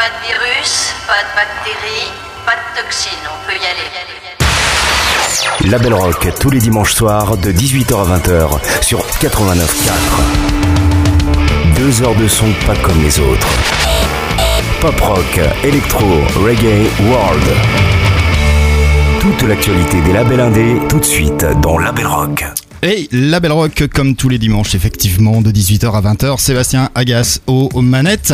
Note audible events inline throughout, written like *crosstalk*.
Pas de virus, pas de bactéries, pas de toxines, on peut y aller. Label Rock tous les dimanches soirs de 18h à 20h sur 89.4. Deux heures de son pas comme les autres. Pop rock, électro, reggae, world. Toute l'actualité des labels indés tout de suite dans Label Rock. Et la Belle Rock, comme tous les dimanches, effectivement, de 18h à 20h, Sébastien Agas aux manettes.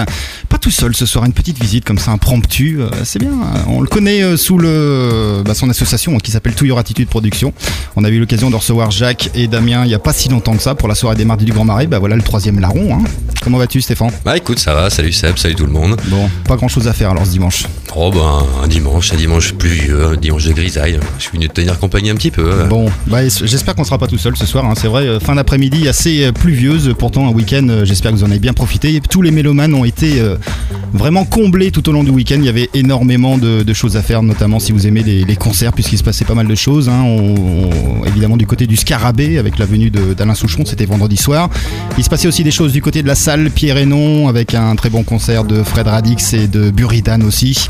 Pas tout seul ce soir, une petite visite comme ça, impromptue, euh, c'est bien. On le connaît euh, sous le, bah, son association hein, qui s'appelle To Your Attitude Production. On a eu l'occasion de recevoir Jacques et Damien il y a pas si longtemps que ça pour la soirée des mardis du Grand Marais. Bah voilà le troisième larron. Hein. Comment vas-tu Stéphane Bah écoute, ça va, salut Seb, salut tout le monde. Bon, pas grand chose à faire alors ce dimanche. Oh ben, un dimanche, un dimanche pluvieux, un dimanche de grisaille. Je suis venu te tenir compagnie un petit peu. Bon, bah j'espère qu'on sera pas tout seul ce soir. Hein. C'est vrai, euh, fin d'après-midi assez euh, pluvieuse. Pourtant, un week-end, euh, j'espère que vous en avez bien profité. Tous les mélomanes ont été vraiment comblés tout au long du week-end. Il y avait énormément de, choses à faire, notamment si vous aimez les, concerts, puisqu'il se passait pas mal de choses. Hein. évidemment, du côté du Scarabée, avec la venue d'Alain Souchon, c'était vendredi soir. Il se passait aussi des choses du côté de la salle Pierre et Non, avec un très bon concert de Fred Radix et de Buridan aussi.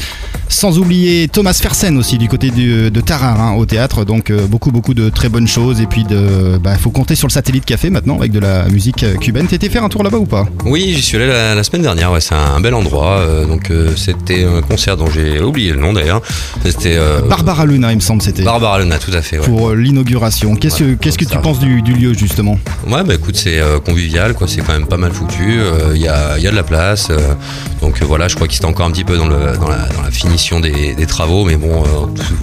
Sans oublier Thomas Fersen aussi du côté de Tarare au théâtre. Donc beaucoup beaucoup de très bonnes choses. Et puis il bah, faut compter sur le satellite café maintenant avec de la musique euh, cubaine. T'étais faire un tour là-bas ou pas? Oui, j'y suis allé la, semaine dernière. Ouais, c'est un, bel endroit. Euh, donc euh, c'était un concert dont j'ai oublié le nom d'ailleurs. C'était Barbara Luna, il me semble, c'était. Barbara Luna, tout à fait. Pour l'inauguration. Qu'est-ce que tu penses du, lieu justement? Ouais, bah écoute, c'est convivial, quoi. C'est quand même pas mal foutu. Il y a, y, a, de la place. donc voilà, je crois qu'il était encore un petit peu dans, le, dans, la, dans la finition des, des, travaux, mais bon,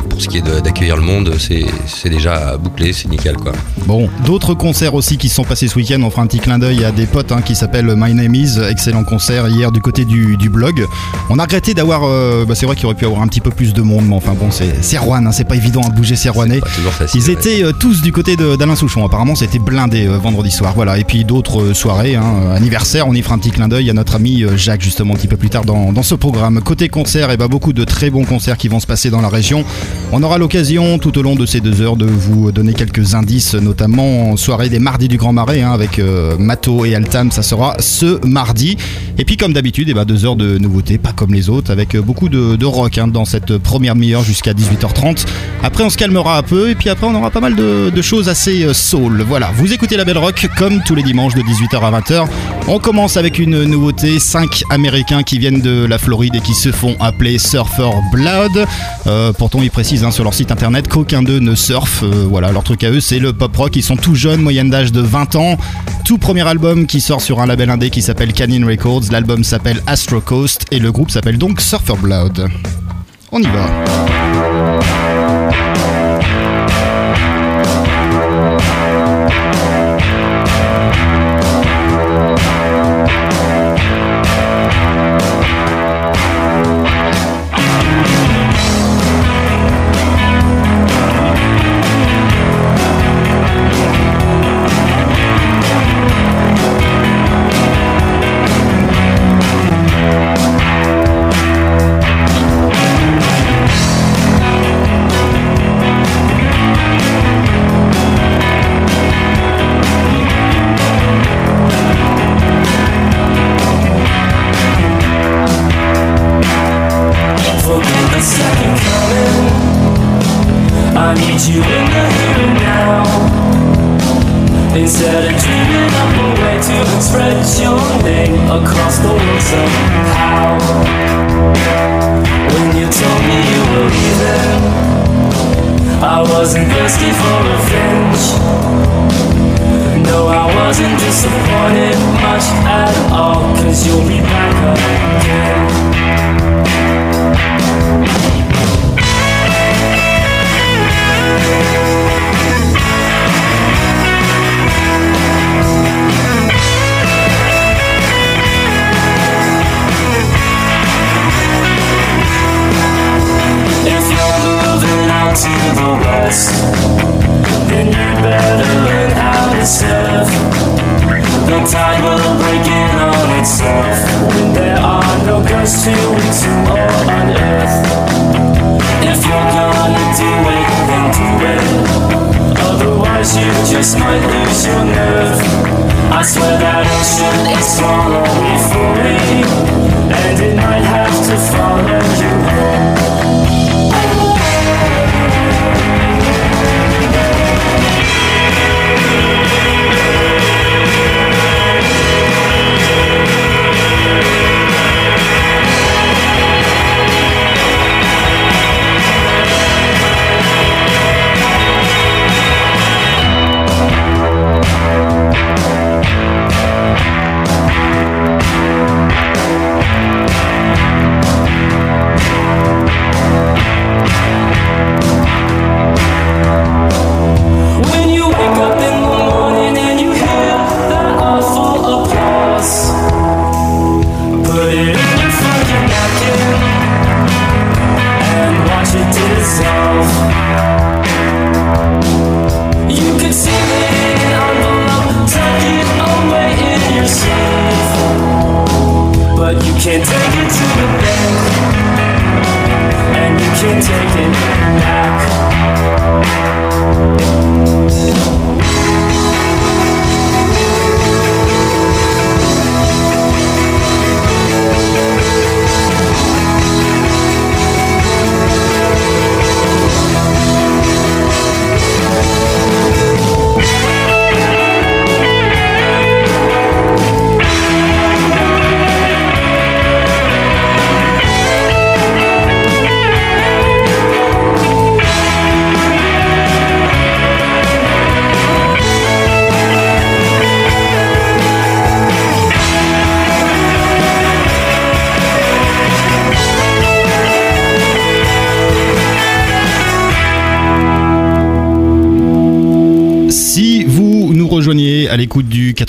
pour ce qui est d'accueillir le monde, c'est déjà bouclé, c'est nickel, quoi. Bon, d'autres concerts aussi qui sont passés ce week-end. On fera un petit clin d'œil à des potes hein, qui s'appellent My Name Is. Excellent concert hier du côté du, blog. On a regretté d'avoir. Euh, bah, c'est vrai qu'il aurait pu avoir un petit peu plus de monde, mais enfin bon, c'est Rouen, hein, c'est pas évident à bouger ces Rouennais. Ils étaient euh, tous du côté d'Alain Souchon. Apparemment, c'était blindé euh, vendredi soir. Voilà. Et puis d'autres soirées, hein, On y fera un petit clin d'œil à notre ami Jacques, justement, un petit peu plus tard dans, ce programme. Côté concert, et eh bah, beaucoup de très bons concerts qui vont se passer dans la région. On aura l'occasion tout au long de ces deux heures de vous donner quelques indices, notamment en soirée des mardis du Grand Marais hein, avec euh, Mato et Altam. Ça sera ce mardi. Et puis, comme d'habitude, et eh ben, deux heures de nouveautés, pas comme les autres, avec euh, beaucoup de, rock hein, dans cette première demi-heure jusqu'à 18h30. Après, on se calmera un peu. Et puis après, on aura pas mal de, choses assez euh, soul. Voilà, vous écoutez la Belle Rock comme tous les dimanches de 18h à 20h. On commence avec une nouveauté 5 Américains qui viennent de la Floride et qui se font appeler Surfer Blood. pourtant, ils précisent hein, sur leur site internet qu'aucun d'eux ne surfe. voilà, leur truc à eux, c'est le pop rock. Ils sont tout jeunes, moyenne d'âge de 20 ans. Tout premier album qui sort sur un label indé qui s'appelle Canyon Records. L'album s'appelle Astro Coast et le groupe s'appelle donc Surfer Blood. On y va. Need you in the here and now. Instead of dreaming up a way to express your name Across the world somehow. When you told me you were leaving I wasn't thirsty for revenge. No, I wasn't disappointed much at all Cause you'll be back again. this might lose your nerve. I swear that ocean is swallowing for me. And it might have to follow you. home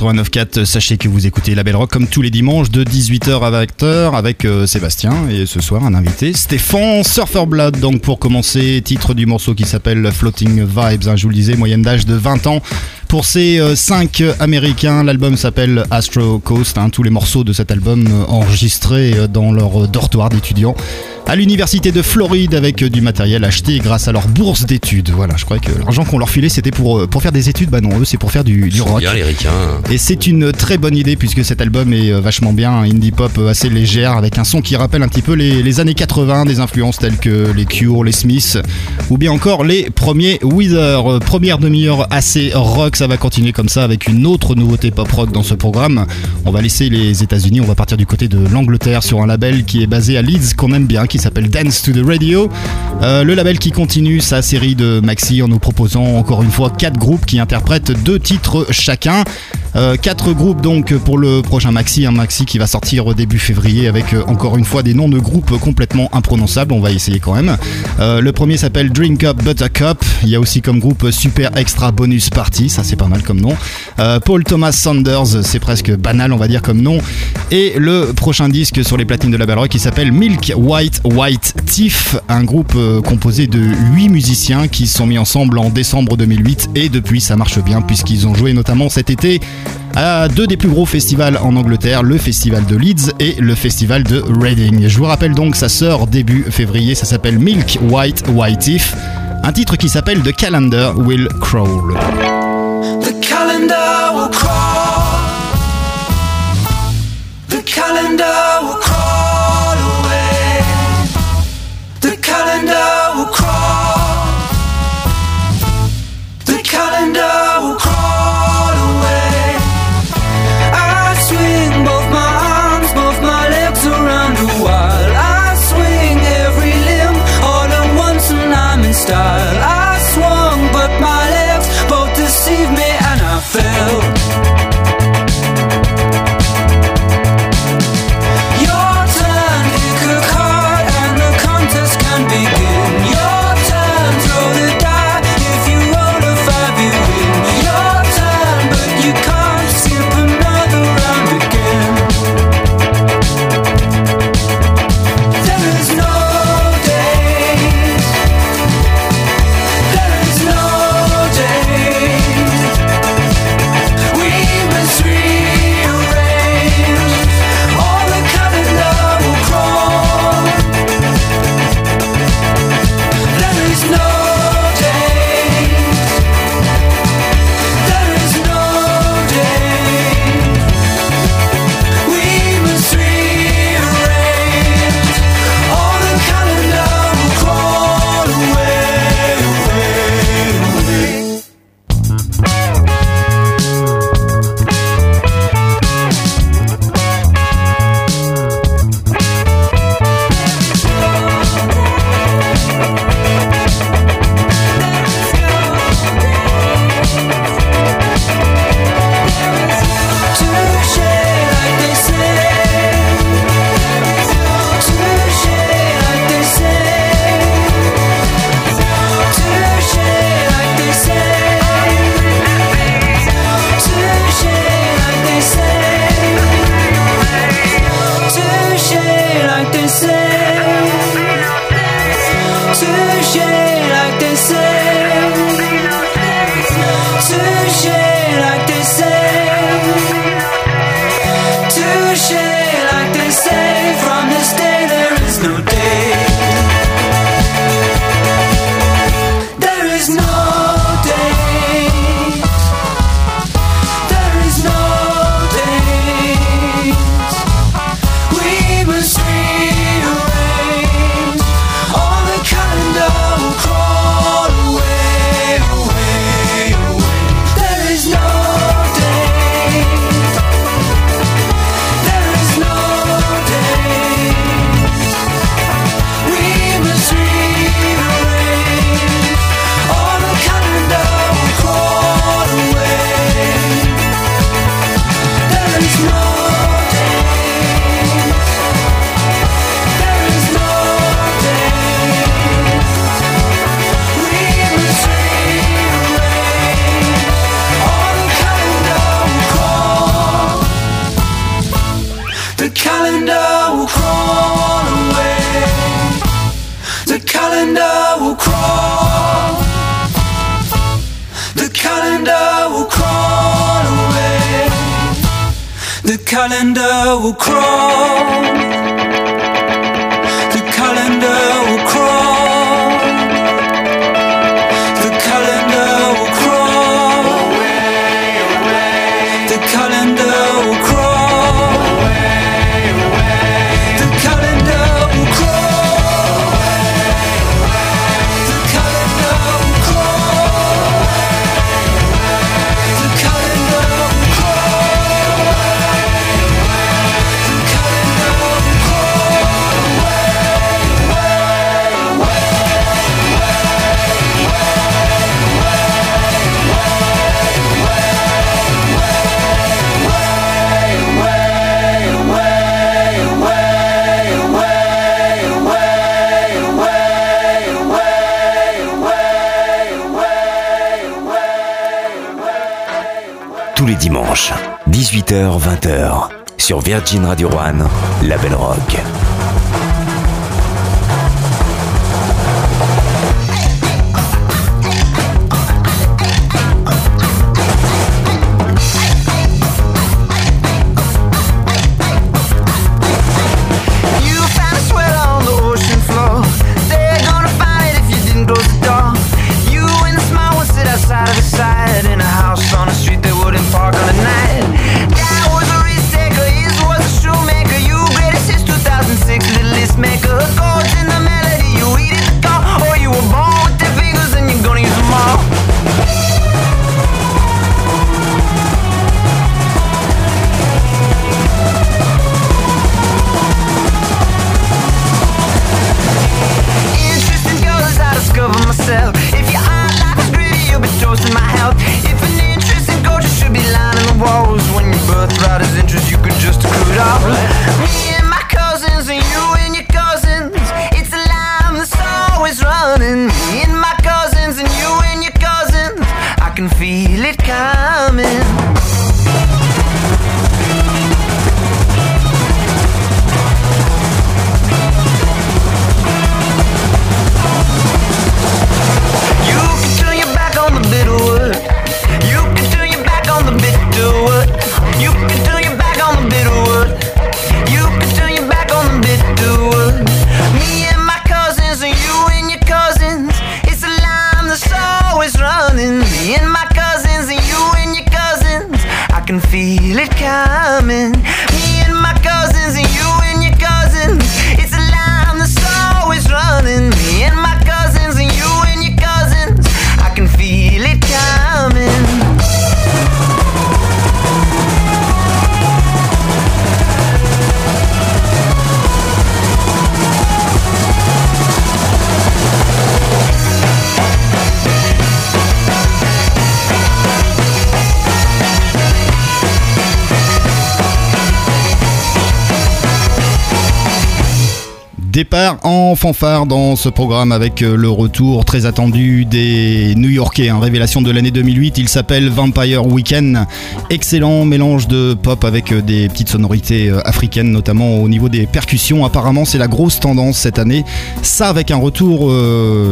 89.4, sachez que vous écoutez La Belle Rock comme tous les dimanches de 18h à 20h avec euh, Sébastien et ce soir un invité, Stéphane Surferblood. Donc pour commencer, titre du morceau qui s'appelle Floating Vibes, hein, je vous le disais, moyenne d'âge de 20 ans. Pour ces 5 euh, américains, l'album s'appelle Astro Coast, hein, tous les morceaux de cet album euh, enregistrés dans leur dortoir d'étudiants à l'université de Floride avec du matériel acheté grâce à leur bourse d'études. Voilà, je croyais que l'argent qu'on leur filait c'était pour, euh, pour faire des études. Bah non, eux c'est pour faire du, du rock. Bien, les Et c'est une très bonne idée puisque cet album est euh, vachement bien, un indie pop euh, assez légère avec un son qui rappelle un petit peu les, les années 80, des influences telles que les Cure, les Smiths ou bien encore les premiers Weezer. Première demi-heure assez rock, ça va continuer comme ça avec une autre nouveauté pop rock dans ce programme. On va laisser les États-Unis, on va partir du côté de l'Angleterre sur un label qui est basé à Leeds qu'on aime bien qui s'appelle Dance to the Radio. Euh, le label qui continue sa série de maxi en nous proposant encore une fois quatre groupes qui interprètent deux titres chacun. Euh, quatre groupes donc pour le prochain maxi, un maxi qui va sortir début février avec euh, encore une fois des noms de groupes complètement imprononçables. On va essayer quand même. le premier s'appelle Drink Up Buttercup. Il y a aussi comme groupe Super Extra Bonus Party, ça c'est pas mal comme nom. Paul Thomas Sanders, c'est presque banal on va dire comme nom. Et le prochain disque sur les platines de la Rock qui s'appelle Milk White White Tiff, un groupe euh, composé de 8 musiciens qui se sont mis ensemble en décembre 2008 et depuis ça marche bien puisqu'ils ont joué notamment cet été à deux des plus gros festivals en Angleterre, le festival de Leeds et le festival de Reading. Je vous rappelle donc sa sort début février, ça s'appelle Milk White White Tiff, un titre qui s'appelle. The calendar will crawl. Départ en fanfare dans ce programme avec euh, le retour très attendu des New Yorkais. hein. révélation de l'année 2008, il s'appelle Vampire Weekend. Excellent mélange de pop avec euh, des petites sonorités euh, africaines, notamment au niveau des percussions. Apparemment, c'est la grosse tendance cette année. Ça avec un retour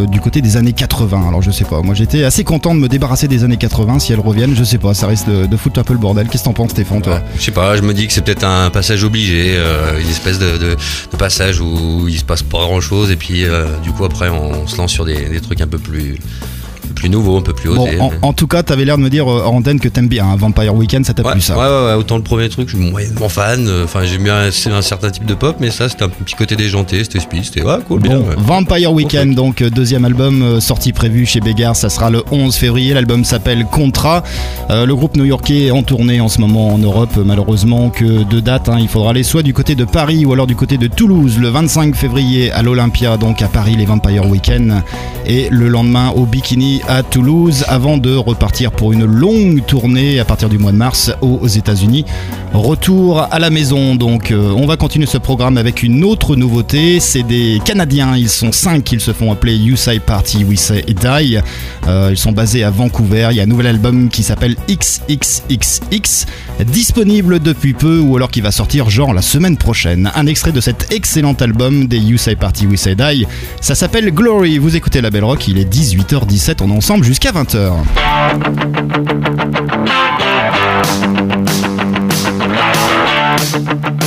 du côté des années 80. Alors je sais pas, moi j'étais assez content de me débarrasser des années 80. Si elles reviennent, je sais pas, ça risque de, foutre un peu le bordel. Qu'est-ce que t'en penses, Stéphane, Je sais pas, je me dis que c'est peut-être un passage obligé, une espèce de passage où il se passe pas grand chose et puis euh, du coup après on, se lance sur des, trucs un peu plus, plus nouveaux, un peu plus Bon, osés. en, en tout cas, t'avais l'air de me dire euh, hors antenne que t'aimes bien hein, Vampire Weekend, ça t'a Ouais, plu ça ouais, ouais, ouais, autant le premier truc, je suis moyennement fan. euh, Enfin, j'aime bien c'est un certain type de pop, mais ça, c'était un petit côté déjanté, c'était speed, c'était ouais, cool, bien. Bon, ouais. Vampire Weekend, donc euh, deuxième album euh, sorti prévu chez Bégard, ça sera le 11 février. L'album s'appelle Contra. Euh, le groupe new-yorkais est en tournée en ce moment en Europe, malheureusement que de date. hein. il faudra aller soit du côté de Paris ou alors du côté de Toulouse le 25 février à l'Olympia, donc à Paris les Vampire Weekend, et le lendemain au Bikini à Toulouse avant de repartir pour une longue tournée à partir du mois de mars aux États-Unis. Retour à la maison, donc euh, on va continuer ce programme avec une autre nouveauté. C'est des Canadiens, ils sont cinq, ils se font appeler You Say Party, We Say Die. Euh, ils sont basés à Vancouver. Il y a un nouvel album qui s'appelle XXXX, disponible depuis peu ou alors qui va sortir genre la semaine prochaine. Un extrait de cet excellent album des You Say Party, We Say Die. Ça s'appelle Glory. Vous écoutez la Belle Rock, il est 18h17, on est ensemble jusqu'à 20h. Listen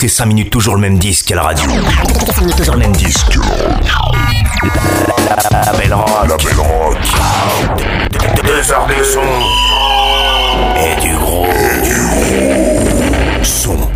Les 5 minutes toujours le même disque à la radio. Toujours le même disque. La belle rock. La belle rock. Deux heures de son. Et du gros. son.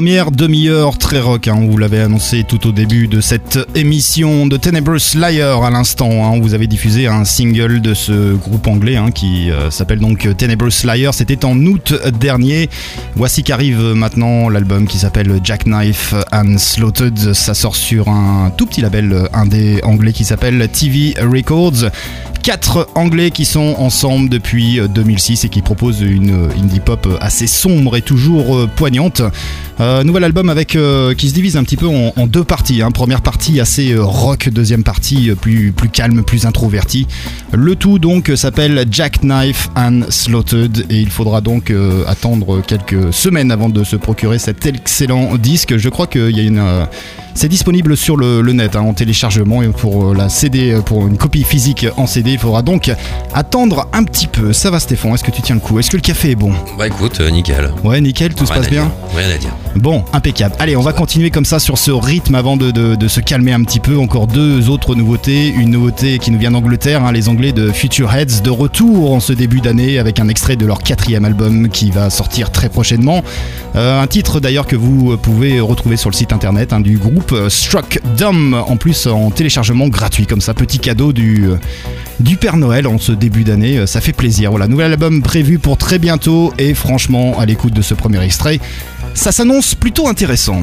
Première demi-heure très rock, hein, vous l'avez annoncé tout au début de cette émission de Tenebrous Liar à l'instant. hein. vous avez diffusé un single de ce groupe anglais hein, qui euh, s'appelle donc Tenebrous Liar. C'était en août dernier. Voici qu'arrive maintenant l'album qui s'appelle Jackknife and Slaughtered. Ça sort sur un tout petit label euh, indé anglais qui s'appelle TV Records. Quatre anglais qui sont ensemble depuis euh, 2006 et qui proposent une euh, indie pop assez sombre et toujours euh, poignante. Euh, nouvel album avec euh, qui se divise un petit peu en, deux parties. hein. Première partie assez euh, rock, deuxième partie euh, plus, calme, plus introvertie. Le tout donc euh, s'appelle Jackknife and Slaughtered et il faudra donc euh, attendre quelques semaines avant de se procurer cet excellent disque. Je crois qu'il y a une euh, c'est disponible sur le, net hein, en téléchargement et pour euh, la CD, euh, pour une copie physique en CD, il faudra donc attendre un petit peu. Ça va Stéphane, est-ce que tu tiens le coup? Est-ce que le café est bon? Bah écoute, euh, nickel. Ouais, nickel, tout se passe bien? Rien à dire. Bon, impeccable. Allez, on va continuer comme ça sur ce rythme avant de, de- de se calmer un petit peu. Encore deux autres nouveautés. Une nouveauté qui nous vient d'Angleterre, hein, les Anglais de Future Heads, de retour en ce début d'année avec un extrait de leur quatrième album qui va sortir très prochainement. Euh, un titre d'ailleurs que vous pouvez retrouver sur le site internet hein, du groupe Struck Dumb, en plus en téléchargement gratuit comme ça, petit cadeau du, du Père Noël en ce début d'année. Euh, Ça fait plaisir. Voilà, nouvel album prévu pour très bientôt et franchement, à l'écoute de ce premier extrait, ça s'annonce plutôt intéressant.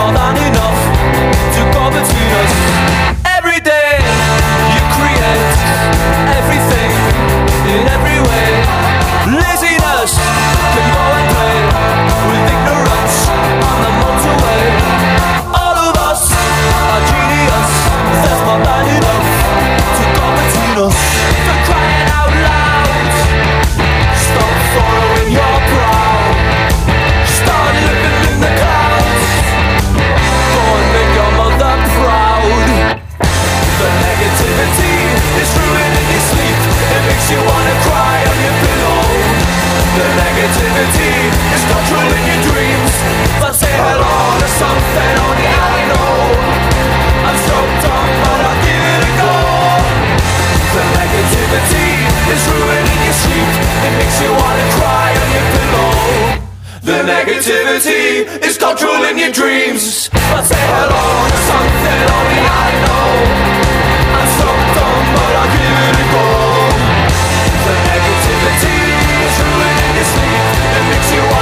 more than enough to go between us. Every day you create everything in every way. Laziness can go and play with ignorance on the motorway. All of us are genius. That's more than enough negativity is controlling your dreams. But say hello to something only I know. I'm so dumb, but I'll give it a go. The negativity is ruining your sleep. It makes you wanna cry on your pillow. The negativity is controlling your dreams. But say hello to something only I know. I'm so dumb, but I'll give it a go.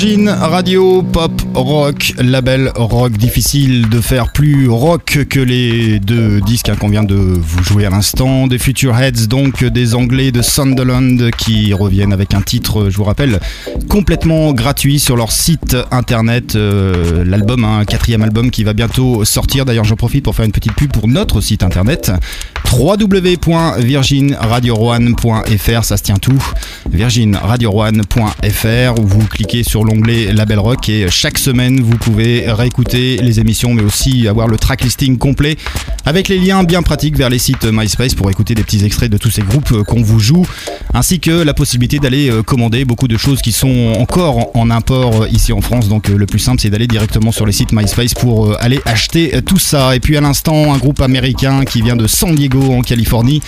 Virgin Radio Pop Rock, label rock difficile de faire plus rock que les deux disques hein, qu'on vient de vous jouer à l'instant. Des Future Heads, donc des Anglais de Sunderland qui reviennent avec un titre, je vous rappelle, complètement gratuit sur leur site internet. Euh, L'album, un quatrième album qui va bientôt sortir. D'ailleurs, j'en profite pour faire une petite pub pour notre site internet www.virginradio1.fr, ça se tient tout. virginradio1.fr où vous cliquez sur l'onglet Label Rock et chaque semaine vous pouvez réécouter les émissions mais aussi avoir le track listing complet avec les liens bien pratiques vers les sites MySpace pour écouter des petits extraits de tous ces groupes euh, qu'on vous joue ainsi que la possibilité d'aller euh, commander beaucoup de choses qui sont encore en import euh, ici en France. Donc euh, le plus simple c'est d'aller directement sur les sites MySpace pour euh, aller acheter euh, tout ça. Et puis à l'instant un groupe américain qui vient de San Diego en Californie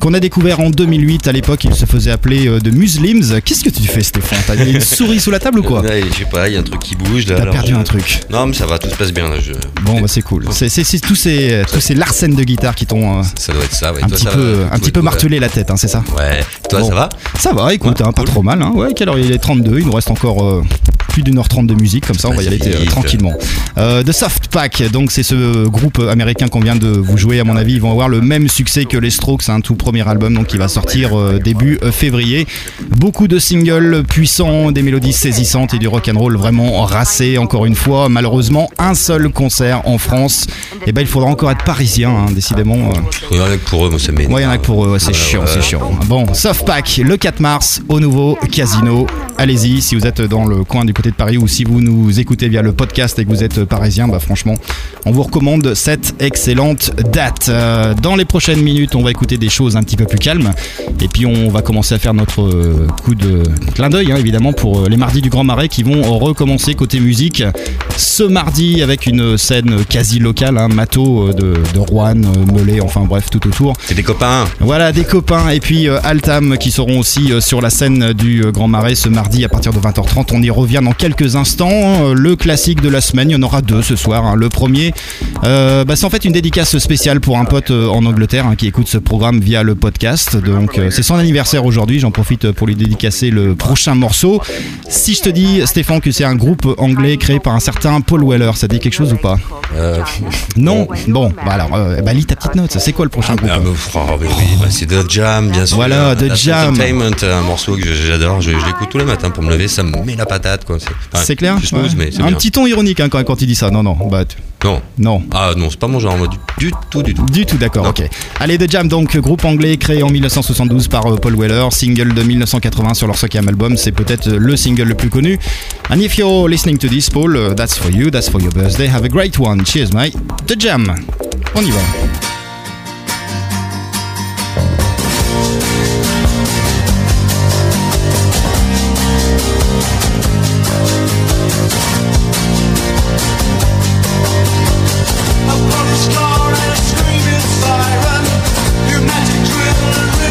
qu'on a découvert en 2008 à l'époque il se faisait appeler euh, de Muslims. Qu'est-ce que tu fais Stéphane? T'as une souris sous la table ou quoi? Ouais, Je sais pas, il y a un truc qui bouge là. T'as alors perdu je- un truc Non, mais ça va, tout se passe bien là. Je... Bon, bah c'est cool. C'est c'est- c'est tous ces, tous ces larcènes de guitare qui t'ont euh, Ça doit être ça, ouais. un Toi, petit ça peu, va un petit peu martelé la tête, hein, c'est ça Ouais. Toi, Bon. ça va Ça va, écoute, Ouais, hein, pas trop mal. Hein. Ouais, quelle heure il est? 32, il nous reste encore euh, plus d'une heure trente de musique, comme ça on va y aller euh, tranquillement. The Soft Pack, donc c'est ce groupe américain qu'on vient de vous jouer, à mon avis, ils vont avoir le même succès que les Strokes, un tout premier album donc qui va sortir début février. Beaucoup de singles puissants, des mélodies saisissantes du rock and roll vraiment racé. Encore une fois, malheureusement, un seul concert en France. Et ben il faudra encore être parisien, hein, décidément. euh. Il y en a que pour eux, moi ça m'énerve. Ouais, il y en a que pour eux, ouais, c'est chiant, c'est chiant. Bon, Softpack, le 4 mars, au nouveau casino. Allez-y, si vous êtes dans le coin du côté de Paris ou si vous nous écoutez via le podcast et que vous êtes parisien, bah franchement, on vous recommande cette excellente date. Euh, dans les prochaines minutes, on va écouter des choses un petit peu plus calmes. Et puis on va commencer à faire notre euh, coup de clin d'œil, hein, évidemment, pour euh, les mardis du Grand Marais qui vont recommencer côté musique. Ce mardi, avec une scène quasi locale, hein, Mato euh, de, de Rouen, euh, Melay, enfin bref, tout autour. C'est des copains. Voilà, des copains et puis euh, Altam qui seront aussi sur la scène du Grand Marais ce mardi à partir de 20h30. On y revient dans quelques instants. Euh, le classique de la semaine, il y en aura deux ce soir. hein. Le premier, euh, bah, c'est en fait une dédicace spéciale pour un pote en Angleterre hein, qui écoute ce programme via le podcast. Donc c'est son anniversaire aujourd'hui. J'en profite pour lui dédicacer le prochain morceau. Si je te dis, Stéphane, que c'est un groupe anglais créé par un certain Paul Weller, ça dit quelque chose ou pas Euh, Non Bon, bah alors, euh, bah, lis ta petite note. C'est quoi le prochain groupe ah, mais, oh, oui, bah, c'est The Jam, bien sûr. Voilà, The Jam. Entertainment, un morceau que j'adore. Je, je l'écoute tous les matins pour me lever, ça me met la patate. enfin, C'est clair Ouais. mais Un bien. petit ton ironique hein, quand, quand il dit ça. Non, non, bah, tu- Non. non. Ah non, c'est pas mon genre, moi, du, du tout, du tout. Du tout d'accord, ok. Allez, The Jam, donc groupe anglais créé en 1972 par euh, Paul Weller, single de 1980 sur leur cinquième album, c'est peut-être euh, le single le plus connu. And if you're listening to this, Paul, uh, that's for you, that's for your birthday, have a great one, cheers mate. The Jam, on y va. Thank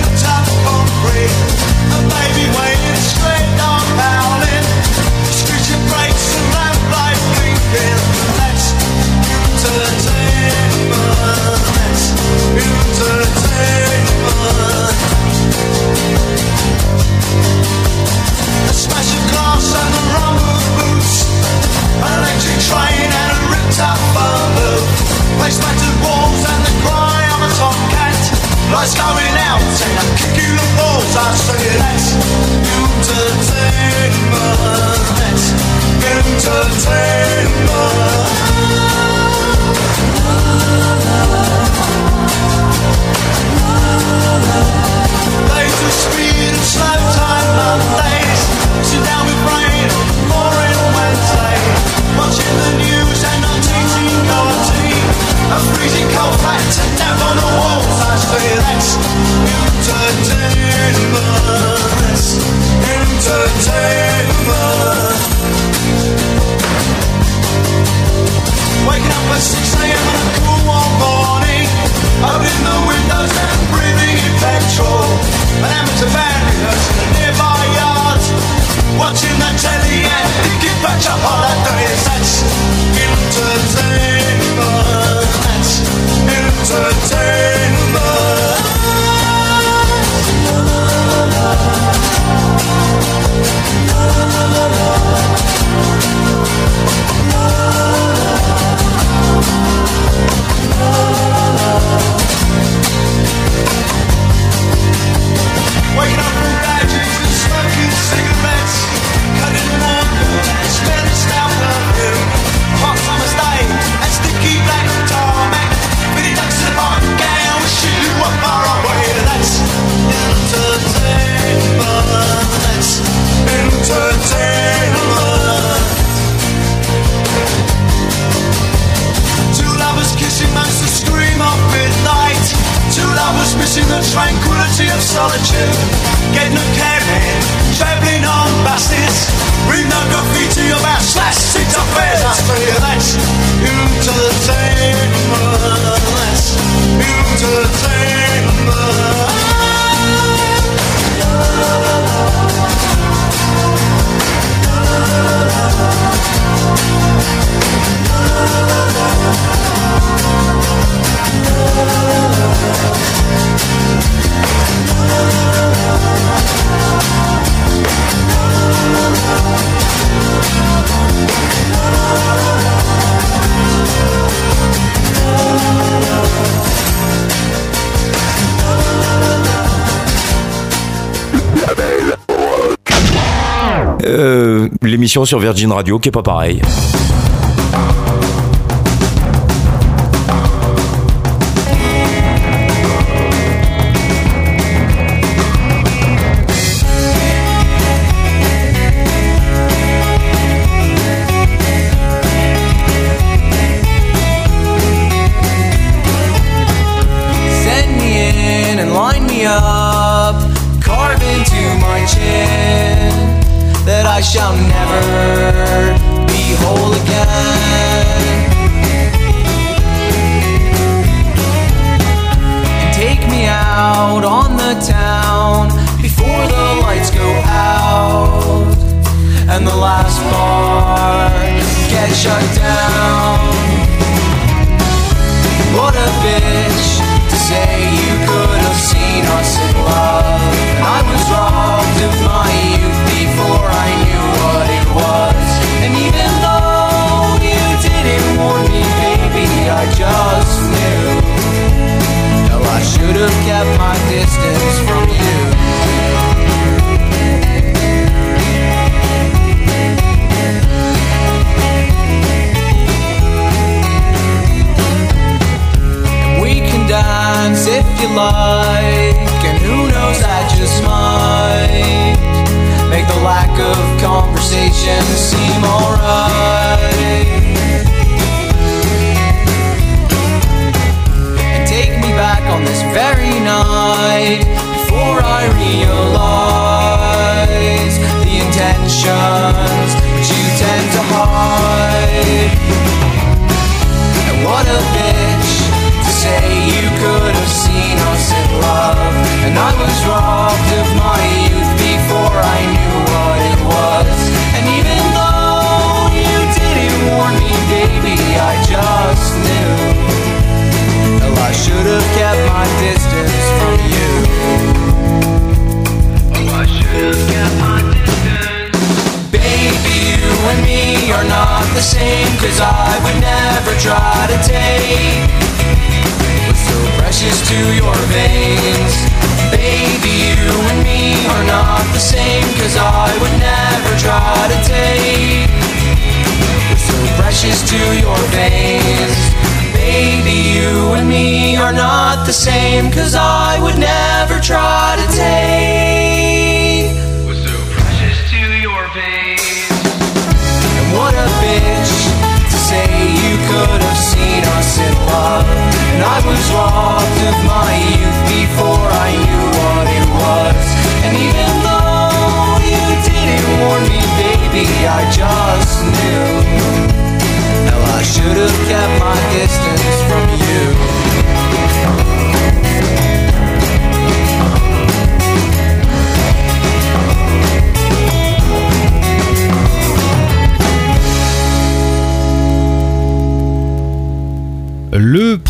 Sur Virgin Radio qui est pas pareil.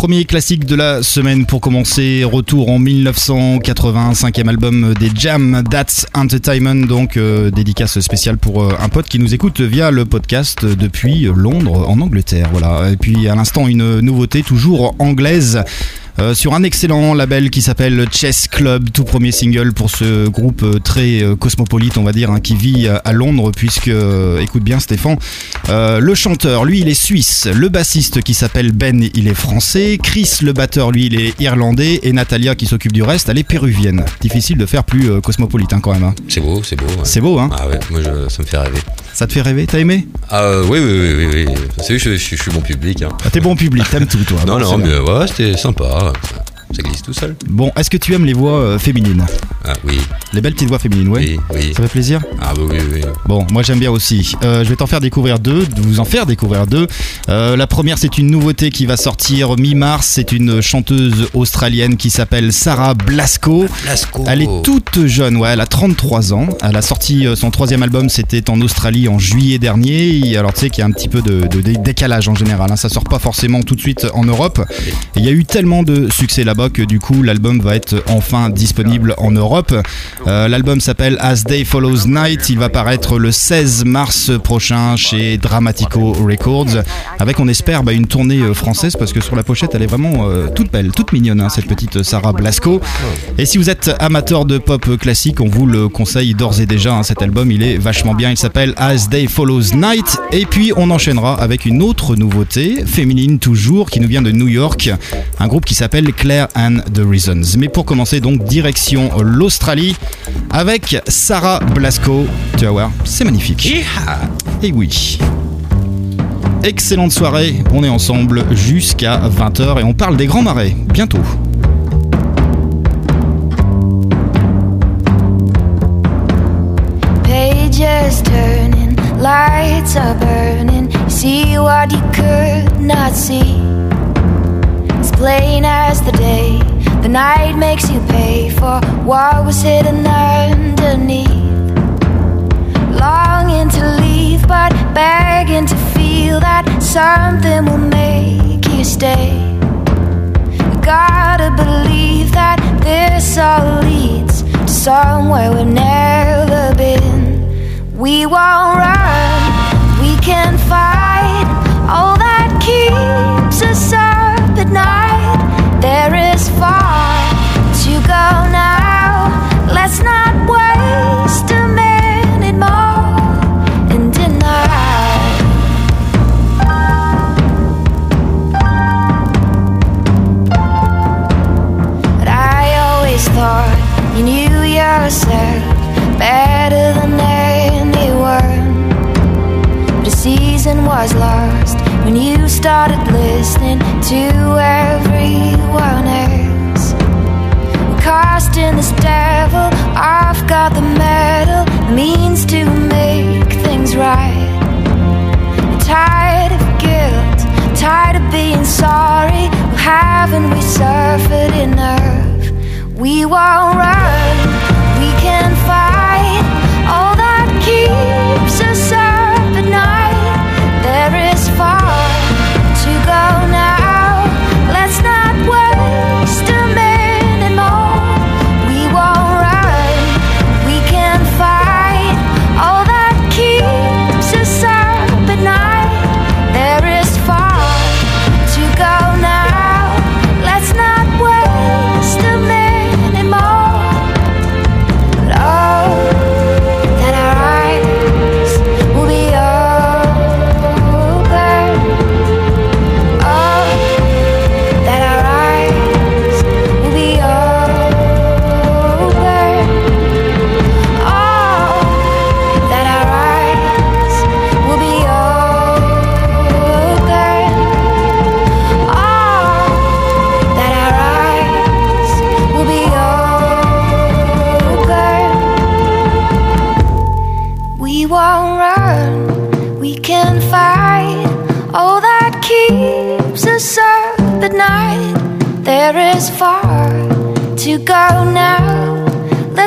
Premier classique de la semaine pour commencer, retour en 1980, cinquième album des Jam, That's Entertainment, donc euh, dédicace spéciale pour euh, un pote qui nous écoute via le podcast depuis Londres en Angleterre. Voilà. Et puis à l'instant une nouveauté toujours anglaise. Euh, sur un excellent label qui s'appelle Chess Club, tout premier single pour ce groupe euh, très euh, cosmopolite, on va dire, hein, qui vit à- Londres, puisque, euh, écoute bien Stéphane, euh, le chanteur, lui, il est suisse, le bassiste qui s'appelle Ben, il est français, Chris, le batteur, lui, il est irlandais, et Natalia, qui s'occupe du reste, elle est péruvienne. Difficile de faire plus cosmopolite hein, quand même. hein. C'est beau, c'est beau. ouais. C'est beau, hein Ah ouais, moi je- ça me fait rêver. Ça te fait rêver T'as aimé? Ah oui, oui, oui, oui, oui. C'est vrai, je, je- je suis bon public. Hein. Ah, T'es bon public, t'aimes tout, toi. Non, Bon, non, mais ouais, c'était sympa. Love. Ça glisse tout seul. Bon, est-ce que tu aimes les voix euh, féminines Ah oui, Les belles petites voix féminines, ouais. oui, oui. Ça fait plaisir? Ah bah oui, oui. Bon, moi j'aime bien aussi. Euh, je vais t'en faire découvrir deux, de vous en faire découvrir deux. Euh, la première, c'est une nouveauté qui va sortir mi-mars. C'est une chanteuse australienne qui s'appelle Sarah Blasco. Blasco. Elle est toute jeune, ouais, elle a 33 ans. Elle a sorti son troisième album, c'était en Australie en juillet dernier. Alors tu sais qu'il y a un petit peu de, de dé- décalage en général. hein. Ça sort pas forcément tout de suite en Europe. Il y a eu tellement de succès là-bas que du coup l'album va être enfin disponible en Europe. Euh, l'album s'appelle As Day Follows Night. Il va paraître le 16 mars prochain chez Dramatico Records. Avec, on espère, bah, une tournée euh, française parce que sur la pochette elle est vraiment euh, toute belle, toute mignonne, hein, cette petite Sarah Blasco. Et si vous êtes amateur de pop classique, on vous le conseille d'ores et déjà. hein, cet album, il est vachement bien. Il s'appelle As Day Follows Night. Et puis, on enchaînera avec une autre nouveauté, féminine toujours, qui nous vient de New York. Un groupe qui s'appelle Claire and the Reasons. Mais pour commencer, donc, direction l'Australie avec Sarah Blasco. Tu vas voir, c'est magnifique. Et oui. Excellente soirée, on est ensemble jusqu'à 20h et on parle des grands marais, bientôt. Pages turning, lights are burning. See what you could not see. Plain as the day. The night makes you pay for what was hidden underneath. Longing to leave, but begging to feel that something will make you stay. You gotta believe that this all leads to somewhere we've never been. We won't run, we can fight. All that keeps us up at night. There is far to go now. Let's not waste a minute more in denial. But I always thought you knew yourself better than anyone. A season was lost started listening to everyone else. We're casting this devil off, got the metal, the means to make things right. Tired of guilt, tired of being sorry. Haven't we suffered enough? We won't run, we can fight.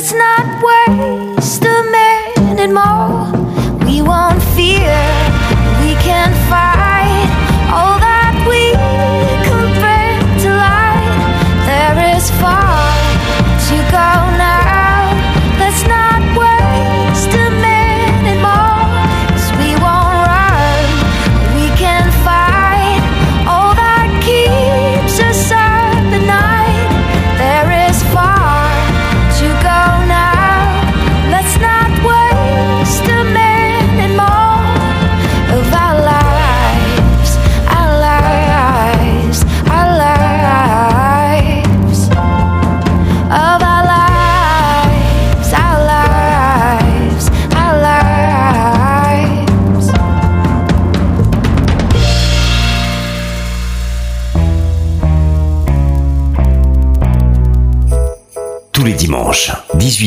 Let's not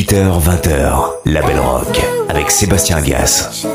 18h-20h, La Belle Rock, avec Sébastien Gas.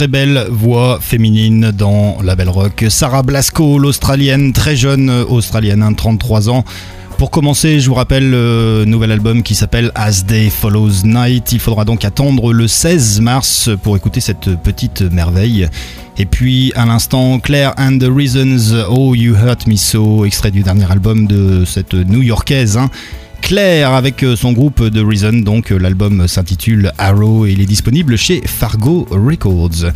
Très belles voix féminines dans la belle rock. Sarah Blasco, l'Australienne, très jeune Australienne, hein, 33 ans. Pour commencer, je vous rappelle le nouvel album qui s'appelle As Day Follows Night. Il faudra donc attendre le 16 mars pour écouter cette petite merveille. Et puis à l'instant, Claire and the Reasons, Oh You Hurt Me So, extrait du dernier album de cette New-Yorkaise. hein. Claire avec euh, son groupe The Reason, donc euh, l'album s'intitule Arrow et il est disponible chez Fargo Records.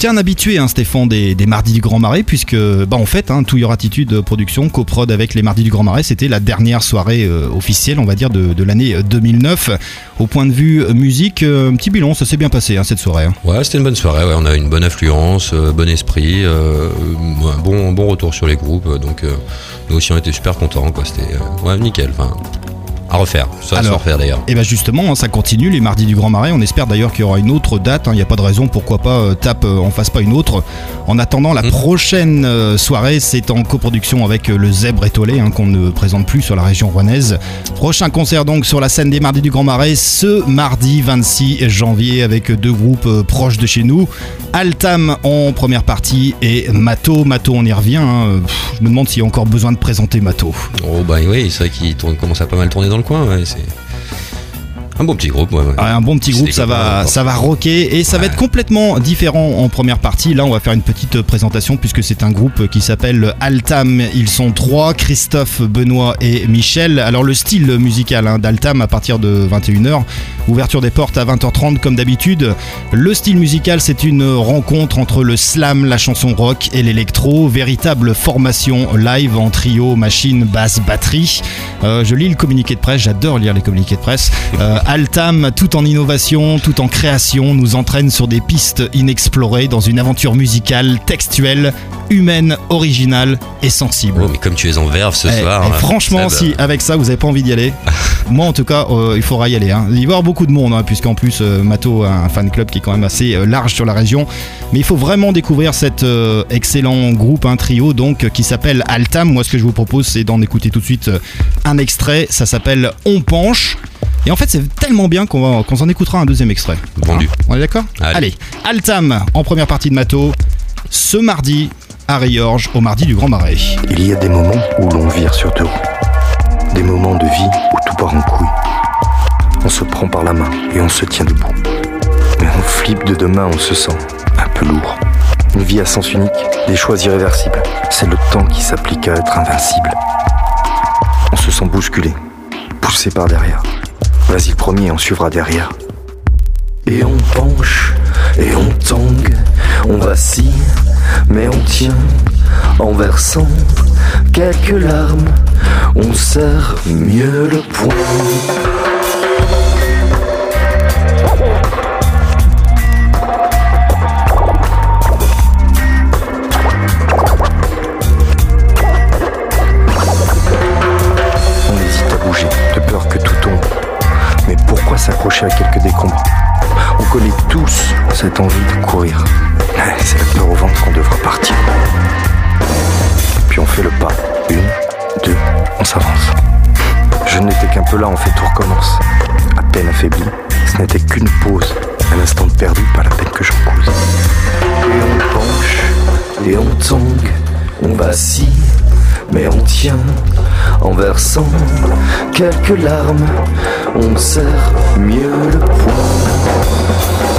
Tiens, un habitué, hein, Stéphane, des, des Mardis du Grand Marais, puisque, bah, en fait, hein, To Your Attitude Production, coprod avec les Mardis du Grand Marais, c'était la dernière soirée euh, officielle, on va dire, de, l'année euh, 2009. Au point de vue euh, musique, euh, petit bilan, ça s'est bien passé, hein, cette soirée. hein. Ouais, c'était une bonne soirée. Ouais. On a une bonne affluence, euh, bon esprit, euh, un bon, bon retour sur les groupes. Donc, euh, nous aussi, on était super contents. C'était euh, ouais, nickel. À refaire. Ça va se Alors. refaire d'ailleurs. Et bien justement, hein, ça continue les mardis du Grand Marais. On espère d'ailleurs qu'il y aura une autre date. hein. Il n'y a pas de raison pourquoi pas euh, Tap euh, en fasse pas une autre. En attendant, la Mhm. prochaine euh, soirée, c'est en coproduction avec le Zèbre étoilé hein, qu'on ne présente plus sur la région rouennaise. Prochain concert donc sur la scène des mardis du Grand Marais ce mardi 26 janvier avec deux groupes proches de chez nous. Altam en première partie et Mato. Mato, on y revient. hein. Pff, je me demande s'il y a encore besoin de présenter Mato. Oh bah oui, c'est vrai qu'il commence à pas mal tourner dans le coin. Ouais, c'est un bon petit groupe. Ouais, ouais. Ouais, un bon petit groupe, ça va, copains, ça va rocker et ça va être complètement différent en première partie. Là, on va faire une petite euh, présentation puisque c'est un groupe qui s'appelle Altam. Ils sont trois, Christophe, Benoît et Michel. Alors le style musical hein, d'Altam à partir de 21h, ouverture des portes à 20h30 comme d'habitude. Le style musical, c'est une rencontre entre le slam, la chanson rock et l'électro, véritable formation live en trio, machine, basse, batterie. Euh, je lis le communiqué de presse, j'adore lire les communiqués de presse. Euh, Altam, tout en innovation, tout en création, nous entraîne sur des pistes inexplorées dans une aventure musicale, textuelle, humaine, originale et sensible. Oh, mais comme tu es en verve ce Eh, soir. eh, hein, franchement, Seb, si avec ça vous avez pas envie d'y aller, *laughs* moi en tout cas, euh, il faudra y aller. hein. Il va y avoir beaucoup de monde, hein, puisqu'en plus euh, Mato a un fan club qui est quand même assez euh, large sur la région. Mais il faut vraiment découvrir cet excellent groupe, un trio donc qui s'appelle Altam. Moi, ce que je vous propose, c'est d'en écouter tout de suite un extrait. Ça s'appelle On penche. Et en fait, c'est tellement bien qu'on va- qu'on s'en écoutera un deuxième extrait. Vendu. Hein, on est d'accord Allez. Altam en première partie de Mato, ce mardi à Riorges, au mardi du Grand Marais. Il y a des moments où l'on vire sur deux roues. Des moments de vie où tout part en couille. On se prend par la main et on se tient debout. Mais on flippe de demain, on se sent un peu lourd. Une vie à sens unique, des choix irréversibles. C'est le temps qui s'applique à être invincible. On se sent bousculé, poussé par derrière. Vas-y premier, on suivra derrière. Et on penche, et on tangue, on vacille, mais on tient, en versant quelques larmes, on serre mieux le poing. En versant quelques larmes, on serre mieux le poing.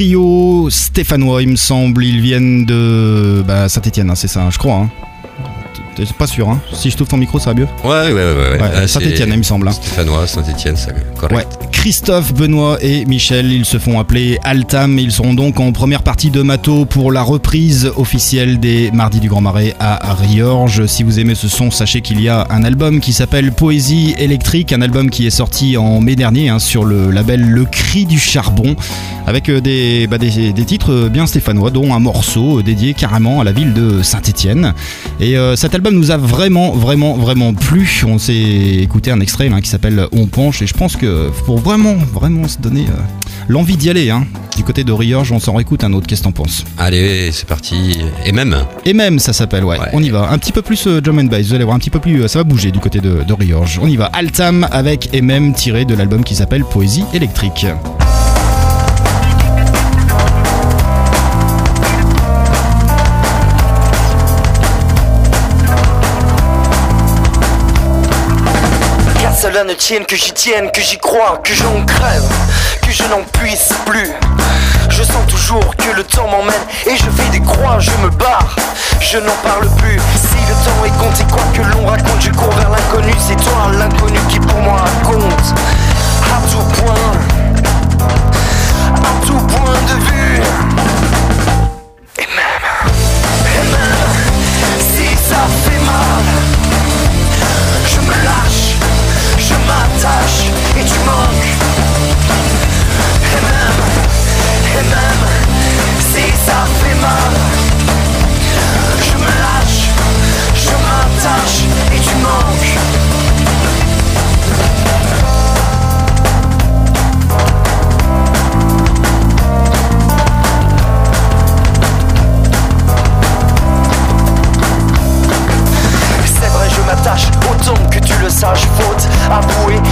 Trio stéphanois, il me semble. Ils viennent de bah, Saint-Etienne, c'est ça, je crois. hein. T'es pas sûr, hein Si je t'ouvre ton micro, ça va mieux Ouais, ouais, ouais. ouais, Ouais, Ah, Saint-Étienne, c'est il me semble. hein. Stéphanois, Saint-Etienne, ça correct. Ouais. Christophe, Benoît et Michel, ils se font appeler Altam. Ils seront donc en première partie de Mato pour la reprise officielle des Mardis du Grand Marais à Riorges. Si vous aimez ce son, sachez qu'il y a un album qui s'appelle Poésie électrique, un album qui est sorti en mai dernier hein, sur le label Le Cri du Charbon, avec euh, des, bah, des, des titres bien stéphanois, dont un morceau euh, dédié carrément à la ville de Saint-Étienne. Et euh, cet album nous a vraiment, vraiment, vraiment plu. On s'est écouté un extrait là, qui s'appelle On penche, et je pense que pour vraiment, vraiment se donner euh, l'envie d'y aller, hein, du côté de Riorges, on s'en réécoute un autre. Qu'est-ce que t'en penses? Allez, c'est parti. Et même. Et même, ça s'appelle, ouais. On y va. Un petit peu plus euh, drum and bass. Vous allez voir, un petit peu plus. euh, ça va bouger du côté de, de Riorges. On y va. Altam avec et même tiré de l'album qui s'appelle Poésie électrique. Ne tienne, que j'y tienne, que j'y crois, que j'en crève, que je n'en puisse plus. Je sens toujours que le temps m'emmène et je fais des croix, je me barre, je n'en parle plus. Si le temps est compté, quoi que l'on raconte, je cours vers l'inconnu, c'est toi l'inconnu qui pour moi compte. À tout point, à tout point de vue.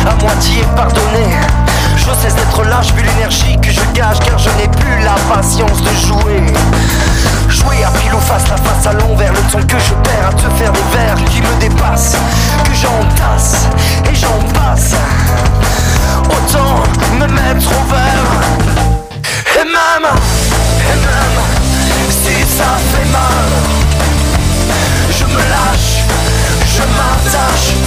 À moitié pardonnée. Je cesse d'être lâche vu l'énergie que je gage, car je n'ai plus la patience de jouer. Jouer à pile ou face, la face à l'envers, le temps que je perds à te faire des vers qui me dépassent, que j'entasse et j'en passe. Autant me mettre au vert. Et même, et même, si ça fait mal. Je me lâche, je m'attache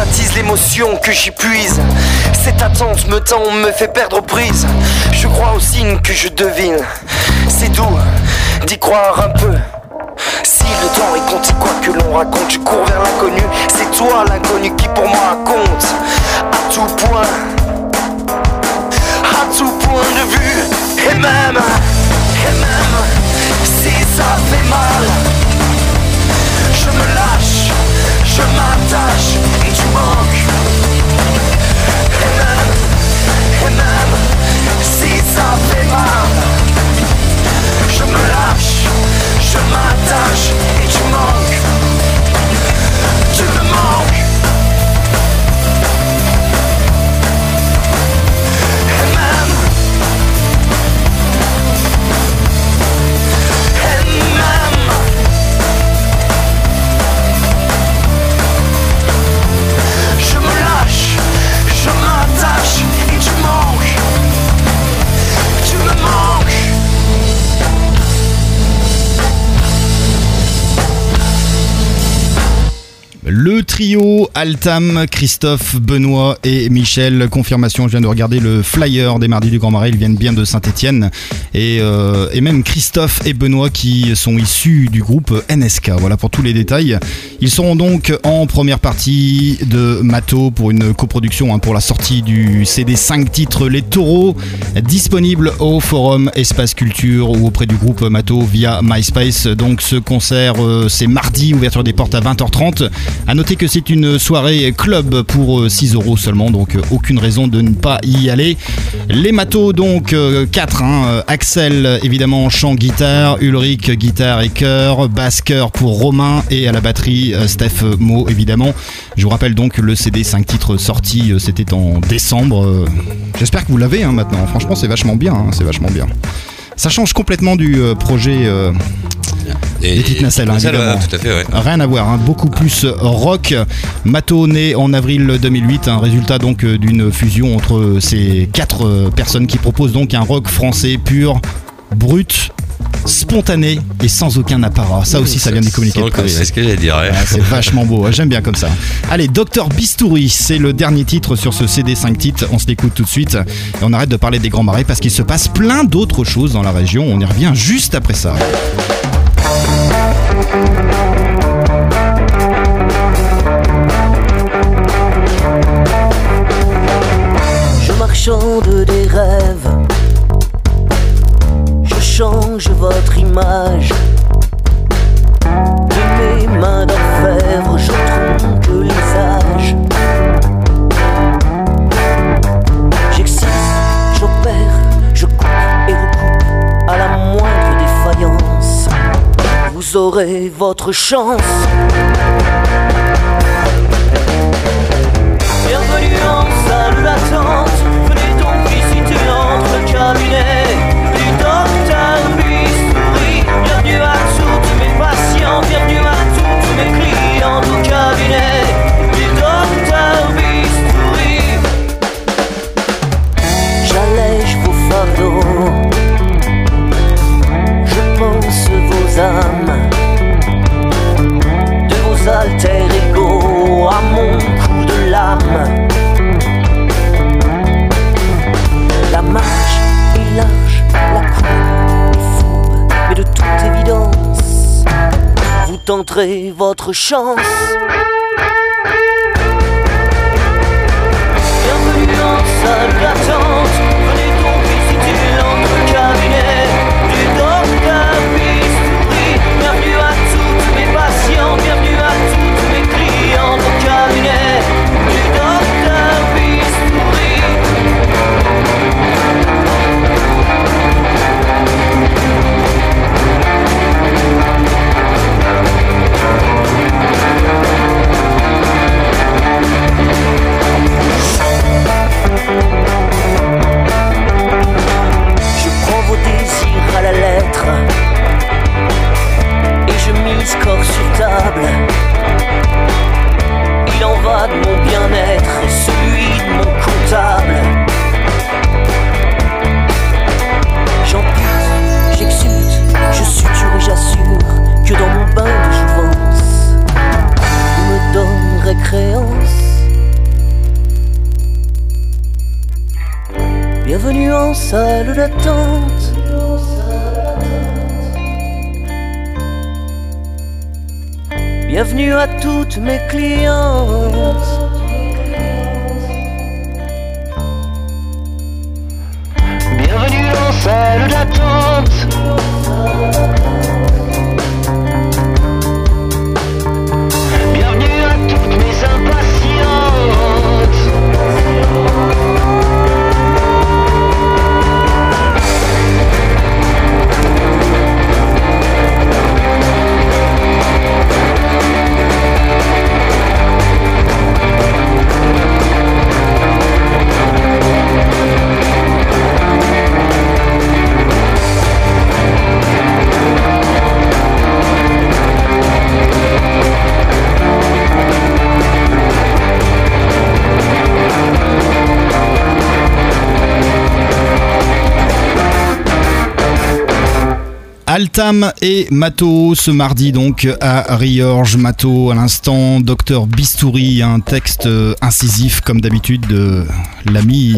attise l'émotion que j'y puise, cette attente me tend, me fait perdre prise. Je crois aux signes que je devine. C'est doux d'y croire un peu. Si le temps est compté, quoi que l'on raconte, je cours vers l'inconnu. C'est toi l'inconnu qui pour moi compte. À tout point, à tout point de vue. Et même, et même, si ça fait mal, je me lâche, je m'attache je me lâche, je m'attache trio Altam, Christophe, Benoît et Michel. Confirmation, je viens de regarder le flyer des Mardis du Grand Marais. Ils viennent bien de Saint-Etienne. Et, euh, et même Christophe et Benoît qui sont issus du groupe NSK. Voilà pour tous les détails. Ils seront donc en première partie de Mato pour une coproduction hein, pour la sortie du CD 5 titres Les Taureaux, disponible au forum Espace Culture ou auprès du groupe Mato via MySpace. Donc ce concert, euh, c'est mardi, ouverture des portes à 20h30. À noter que c'est une soirée club pour euh, 6 euros seulement, donc euh, aucune raison de ne pas y aller. Les matos, donc 4, Axel évidemment chant guitare, Ulrich guitare et chœur, basse chœur pour Romain et à la batterie euh, Steph Mo évidemment. Je vous rappelle donc le CD 5 titres sorti, euh, c'était en décembre. Euh, J'espère que vous l'avez hein, maintenant, franchement c'est vachement bien, hein, c'est vachement bien. Ça change complètement du euh, projet euh, Et- Des petites nacelles, hein, nacelles, ouais, évidemment. tout à fait, ouais. Rien à voir, hein, beaucoup plus rock. Mato né en avril 2008, un résultat donc euh, d'une fusion entre ces quatre euh, personnes qui proposent donc un rock français pur, brut, spontané et sans aucun apparat. Ça aussi, ça vient des communiqués de presse. C'est ce que dire. ouais. Ah, c'est vachement beau, j'aime bien comme ça. Allez, Docteur Bistouri, c'est le dernier titre sur ce CD 5 titres. On se l'écoute tout de suite et on arrête de parler des Grands Marais parce qu'il se passe plein d'autres choses dans la région. On y revient juste après ça. Change votre image. De mes mains d'orfèvre, je trompe les âges. J'excise, j'opère, je coupe et recoupe à la moindre défaillance. Vous aurez votre chance. Bienvenue en salle d'attente. Venez donc visiter le cabinet de vos alter égaux à mon coup de lame. La marche est large, la courbe est fourbe, mais de toute évidence, vous tenterez votre chance. Bienvenue en salle d'attente, corps sur table. Il en va de mon bien-être et celui de mon comptable. J'ampute, j'exulte, je suture et j'assure que dans mon bain de jouvence, vous me donnerez créance. Bienvenue en salle d'attente. Bienvenue à toutes mes clientes. Bienvenue en salle d'attente. Altam et Mato ce mardi donc à Riorge. Mato à l'instant, Docteur Bistouri, un texte euh, incisif comme d'habitude de l'ami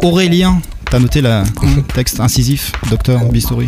Aurélien. T'as noté la comment, texte incisif, Docteur Bistouri,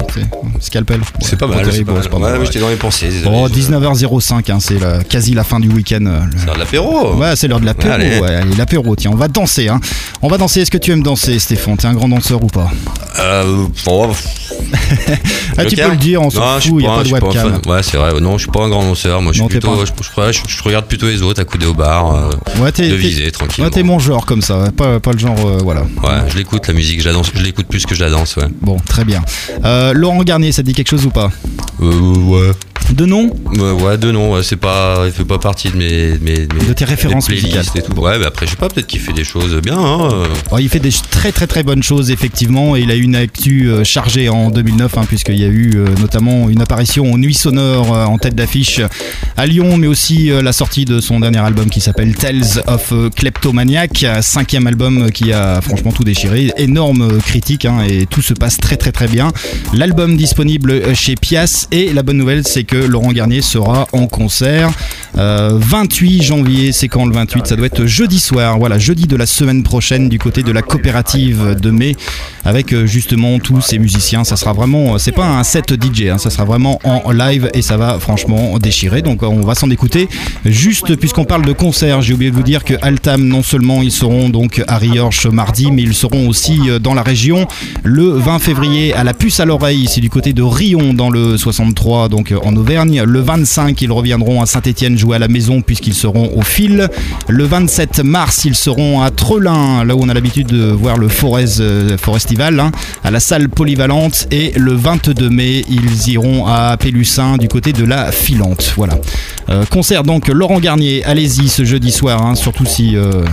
scalpel. C'est pas mal, terrible, c'est pas mal. c'est pas Ouais, mal, ouais. j'étais dans les pensées. Oh, 19h05, hein, c'est quasi la fin du week-end. euh, le- C'est l'heure de l'apéro. Ouais, c'est l'heure de l'apéro. Ouais, l'apéro, tiens, on va danser. Hein. On va danser. Est-ce que tu aimes danser, Stéphane? T'es un grand danseur ou pas? Euh, oh, *laughs* Ah, tu peux le dire, on s'en fout, il n'y a pas de webcam. Ouais, c'est vrai. Non, je suis pas un grand danseur. Moi, je suis Non, t'es plutôt. pas. Je, je- je- je regarde plutôt les autres, accoudés au bar. euh, Ouais, t'es, de t'es- viser tranquille. ouais, t'es mon genre comme ça, pas, pas le genre, euh, voilà. Ouais, je l'écoute la musique, la danse, je l'écoute plus que je la danse, ouais. Bon, très bien. Euh, Laurent Garnier, ça te dit quelque chose ou pas? Euh, ouais. De nom Euh, Ouais, de nom, ouais, c'est pas, il fait pas partie de mes, de mes, de tes références musicales. et tout. Ouais, mais après, je sais pas, peut-être qu'il fait des choses bien. Hein. Oh, il fait des très très très bonnes choses effectivement et il a eu une actu euh, chargée en 2009 hein, puisqu'il y a eu euh, notamment une apparition aux Nuits Sonores euh, en tête d'affiche à Lyon mais aussi la sortie de son dernier album qui s'appelle Tales of Kleptomaniac, cinquième album qui a franchement tout déchiré, énorme critique hein, et tout se passe très très très bien. L'album disponible chez Pias et la bonne nouvelle c'est que Laurent Garnier sera en concert euh, 28 janvier, c'est quand le 28 Ça doit être jeudi soir, voilà, jeudi de la semaine prochaine du côté de la coopérative de mai avec euh, justement tous ces musiciens. Ça sera vraiment, c'est pas un set DJ, hein, ça sera vraiment en live et ça va franchement déchirer. Donc euh, on va s'en écouter. Juste puisqu'on parle de concert, j'ai oublié de vous dire que Altam, non seulement ils seront donc à Riorche mardi, mais ils seront aussi euh, dans la région le 20 février à la puce à l'oreille, c'est du côté de Rion dans le 63, donc euh, en. Le 25, ils reviendront à Saint-Etienne jouer à la maison puisqu'ils seront au fil. Le 27 mars, ils seront à Trelin, là où on a l'habitude de voir le euh, Forestival, hein, à la salle polyvalente. Et le 22 mai, ils iront à Pélussin du côté de la Filante. Voilà. Euh, concert donc Laurent Garnier, allez-y ce jeudi soir, hein, surtout si, euh,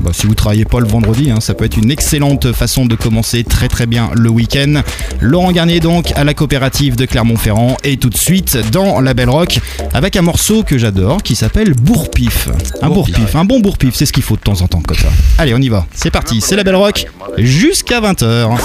bah, si vous travaillez pas le vendredi, hein, ça peut être une excellente façon de commencer très très bien le week-end. Laurent Garnier donc à la coopérative de Clermont-Ferrand et tout de suite dans la Belle Rock avec un morceau que j'adore qui s'appelle Bourpif. Un bourpif, un bon bourpif, c'est ce qu'il faut de temps en temps comme ça. Allez, on y va. C'est parti, c'est la Belle Rock jusqu'à 20h.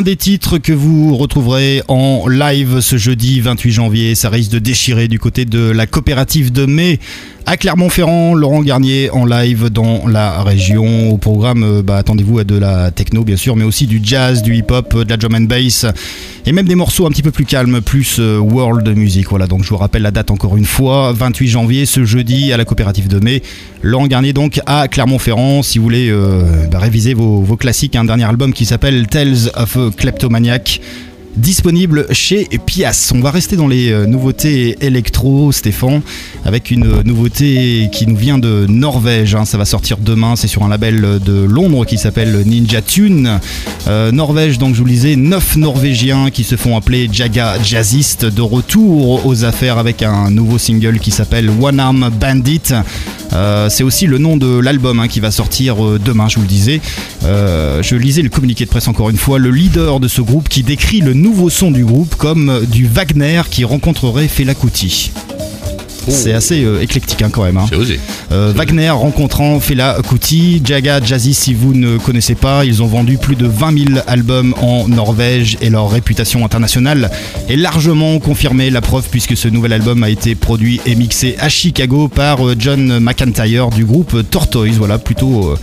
Un des titres que vous retrouverez en live ce jeudi 28 janvier. Ça risque de déchirer du côté de la coopérative de mai à Clermont-Ferrand. Laurent Garnier en live dans la région. Au programme, euh, bah, attendez-vous à de la techno bien sûr, mais aussi du jazz, du hip-hop, de la drum and bass et même des morceaux un petit peu plus calmes, plus euh, world music. Voilà, donc je vous rappelle la date encore une fois, 28 janvier, ce jeudi à la coopérative de mai. Laurent Garnier donc à Clermont-Ferrand. Si vous voulez euh, bah, réviser vos, vos classiques, un dernier album qui s'appelle Tales of a Kleptomaniac disponible chez Pias. On va rester dans les euh, nouveautés électro, Stéphane, avec une euh, nouveauté qui nous vient de Norvège. hein. Ça va sortir demain, c'est sur un label de Londres qui s'appelle Ninja Tune. Euh, Norvège, donc je vous le disais, neuf Norvégiens qui se font appeler Jaga Jazzist de retour aux affaires avec un nouveau single qui s'appelle One Arm Bandit. Euh, c'est aussi le nom de l'album hein, qui va sortir euh, demain, je vous le disais. Euh, je lisais le communiqué de presse encore une fois. Le leader de ce groupe qui décrit le nouveau son du groupe comme du Wagner qui rencontrerait Fela Kuti. C'est assez euh, éclectique hein, quand même. hein. J'ai osé. Euh, Wagner rencontrant Fela Kuti, Jaga Jazzy si vous ne connaissez pas, ils ont vendu plus de 20 000 albums en Norvège et leur réputation internationale est largement confirmée, la preuve puisque ce nouvel album a été produit et mixé à Chicago par euh, John McIntyre du groupe Tortoise, voilà plutôt... euh,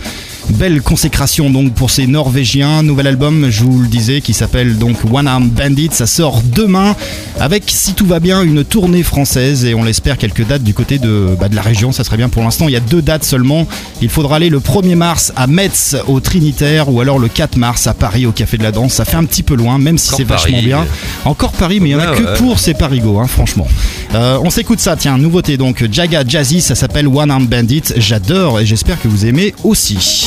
Belle consécration donc pour ces Norvégiens. Nouvel album, je vous le disais, qui s'appelle donc One Arm Bandit. Ça sort demain avec, si tout va bien, une tournée française et on l'espère quelques dates du côté de, bah, de la région. Ça serait bien pour l'instant. Il y a deux dates seulement. Il faudra aller le 1er mars à Metz au Trinitaire ou alors le 4 mars à Paris au Café de la Danse. Ça fait un petit peu loin, même si c'est vachement bien. Encore Paris, mais il y en a Ouais, que ouais. pour ces parigots, hein, franchement. Euh, on s'écoute ça, tiens, nouveauté donc Jaga Jazzy, ça s'appelle One Arm Bandit. J'adore et j'espère que vous aimez aussi.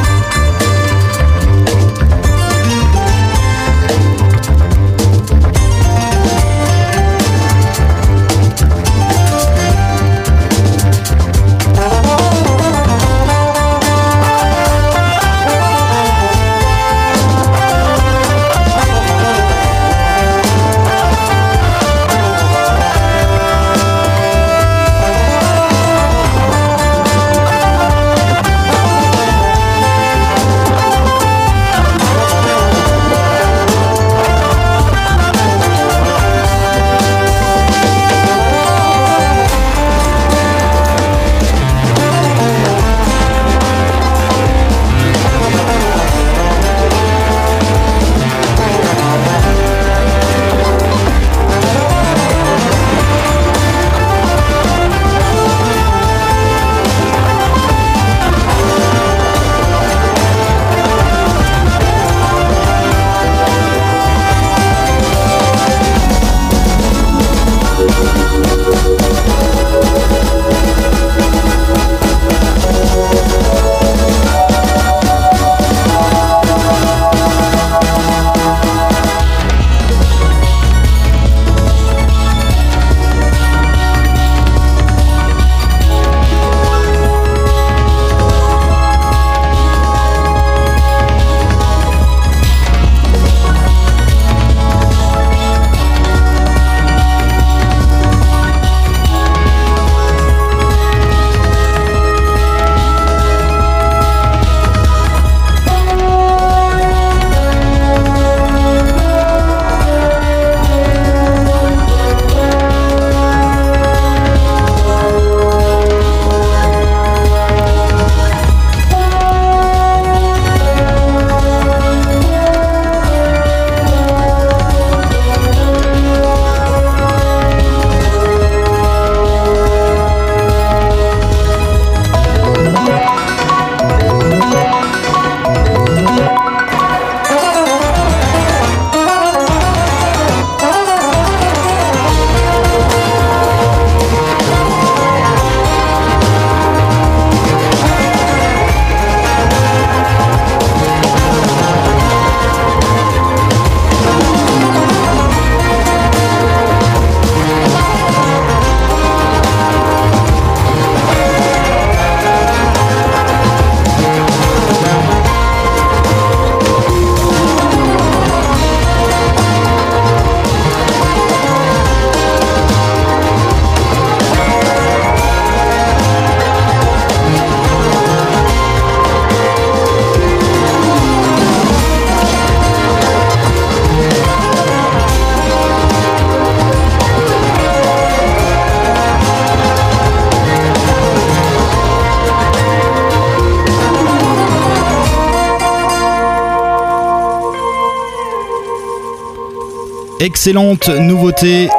excellente nouveauté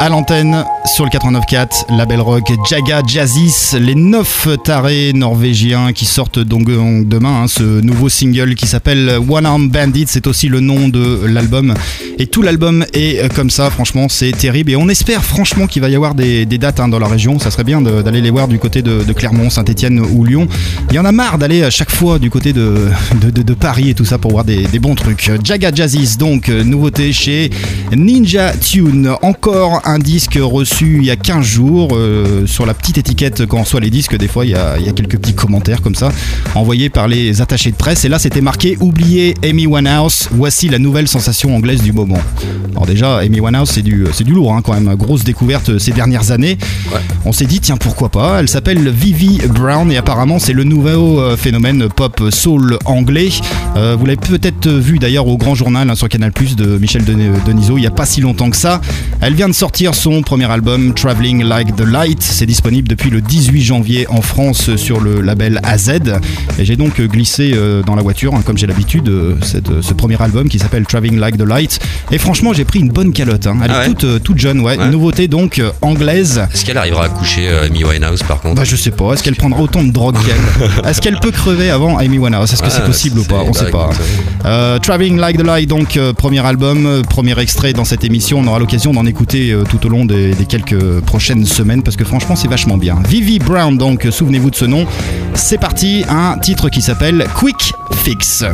à l'antenne sur le 89.4, label rock Jaga Jazzis, les 9 tarés norvégiens qui sortent donc demain hein, ce nouveau single qui s'appelle One Arm Bandit, c'est aussi le nom de l'album. Et tout l'album est euh, comme ça, franchement, c'est terrible. Et on espère franchement qu'il va y avoir des, dates hein, dans la région. Ça serait bien d'aller les voir du côté de, Clermont, Saint-Etienne ou Lyon. Il y en a marre d'aller à chaque fois du côté de, de, Paris et tout ça pour voir des, bons trucs. Jaga Jazzis, donc, euh, nouveauté chez Ninja Tune. Encore un disque reçu il y a 15 jours. euh, sur la petite étiquette quand on reçoit les disques, des fois il y, a, il y a quelques petits commentaires comme ça, envoyés par les attachés de presse. Et là c'était marqué Oubliez Amy Winehouse, voici la nouvelle sensation anglaise du moment. Alors déjà, Amy Winehouse c'est du, c'est du lourd hein, quand même, grosse découverte euh, ces dernières années. On s'est dit tiens pourquoi pas, elle s'appelle Vivi Brown et apparemment c'est le nouveau euh, phénomène pop soul anglais. Euh, vous l'avez peut-être vu d'ailleurs au grand journal hein, sur Canal Plus de Michel Den- Denisot il n'y a pas si longtemps que ça. Elle vient de sortir son premier album Traveling Like the Light. C'est disponible depuis le 18 janvier en France sur le label AZ. Et j'ai donc glissé dans la voiture, hein, comme j'ai l'habitude, ce premier album qui s'appelle Traveling Like the Light. Et franchement, j'ai pris une bonne calotte. hein. Elle Ah est ouais toute, euh, toute jeune, ouais. Ouais. Nouveauté donc euh, anglaise. Est-ce qu'elle arrivera à coucher euh, Amy Winehouse par contre? Bah je sais pas, est-ce qu'elle prendra autant de drogue qu'elle? *laughs* Est-ce qu'elle peut crever avant Amy Winehouse? Est-ce que c'est Ah, possible ou pas? On c'est- sait pas. bah, Euh, Traveling Like the Light, donc premier album, premier extrait dans cette émission. On aura l'occasion d'en écouter tout au long des, des quelques prochaines semaines parce que franchement c'est vachement bien. Vivi Brown, donc souvenez-vous de ce nom. C'est parti, un titre qui s'appelle Quick Fix.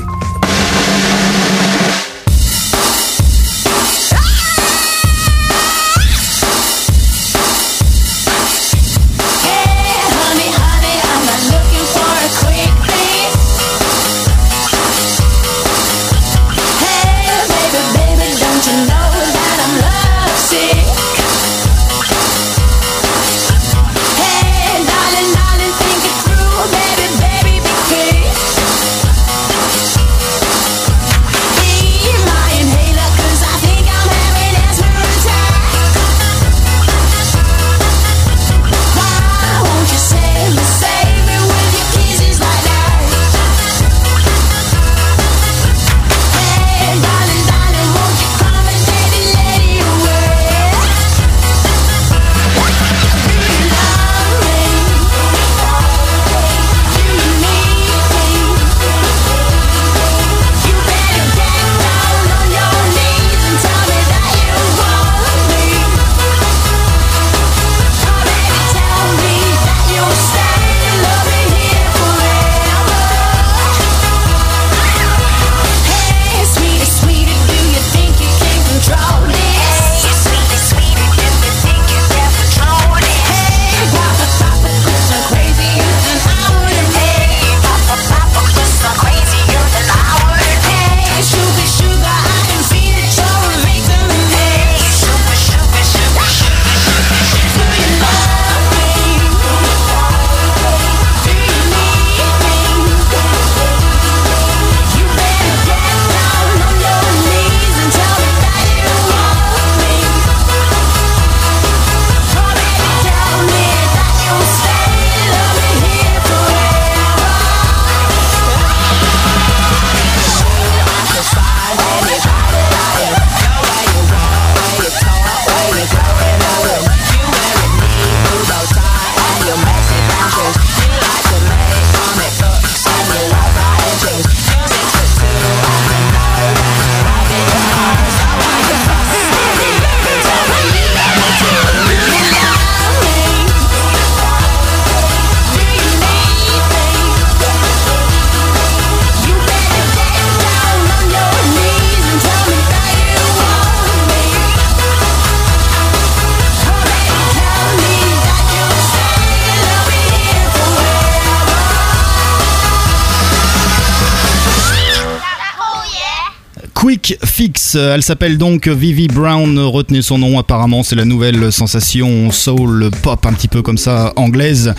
Fix, elle s'appelle donc Vivi Brown, retenez son nom apparemment, c'est la nouvelle sensation soul pop un petit peu comme ça anglaise.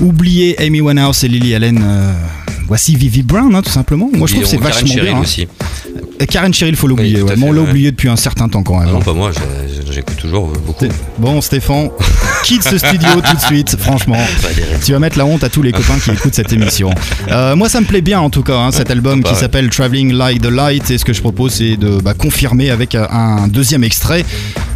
Oubliez Amy Winehouse et Lily Allen, euh, voici Vivi Brown, hein, tout simplement. Moi, je trouve que c'est vachement Karen bien. Hein. Aussi. Karen Cheryl, faut l'oublier. Oui, bon, on l'a oublié depuis un certain temps quand même. Hein. Non, pas moi, j'écoute toujours beaucoup. Bon, Stéphane, *laughs* quitte ce studio tout de suite, franchement. Tu vas mettre la honte à tous les copains qui écoutent cette émission. Euh, moi, ça me plaît bien en tout cas, cet album qui s'appelle Traveling Like the Light. Et ce que je propose, c'est de bah, confirmer avec un deuxième extrait.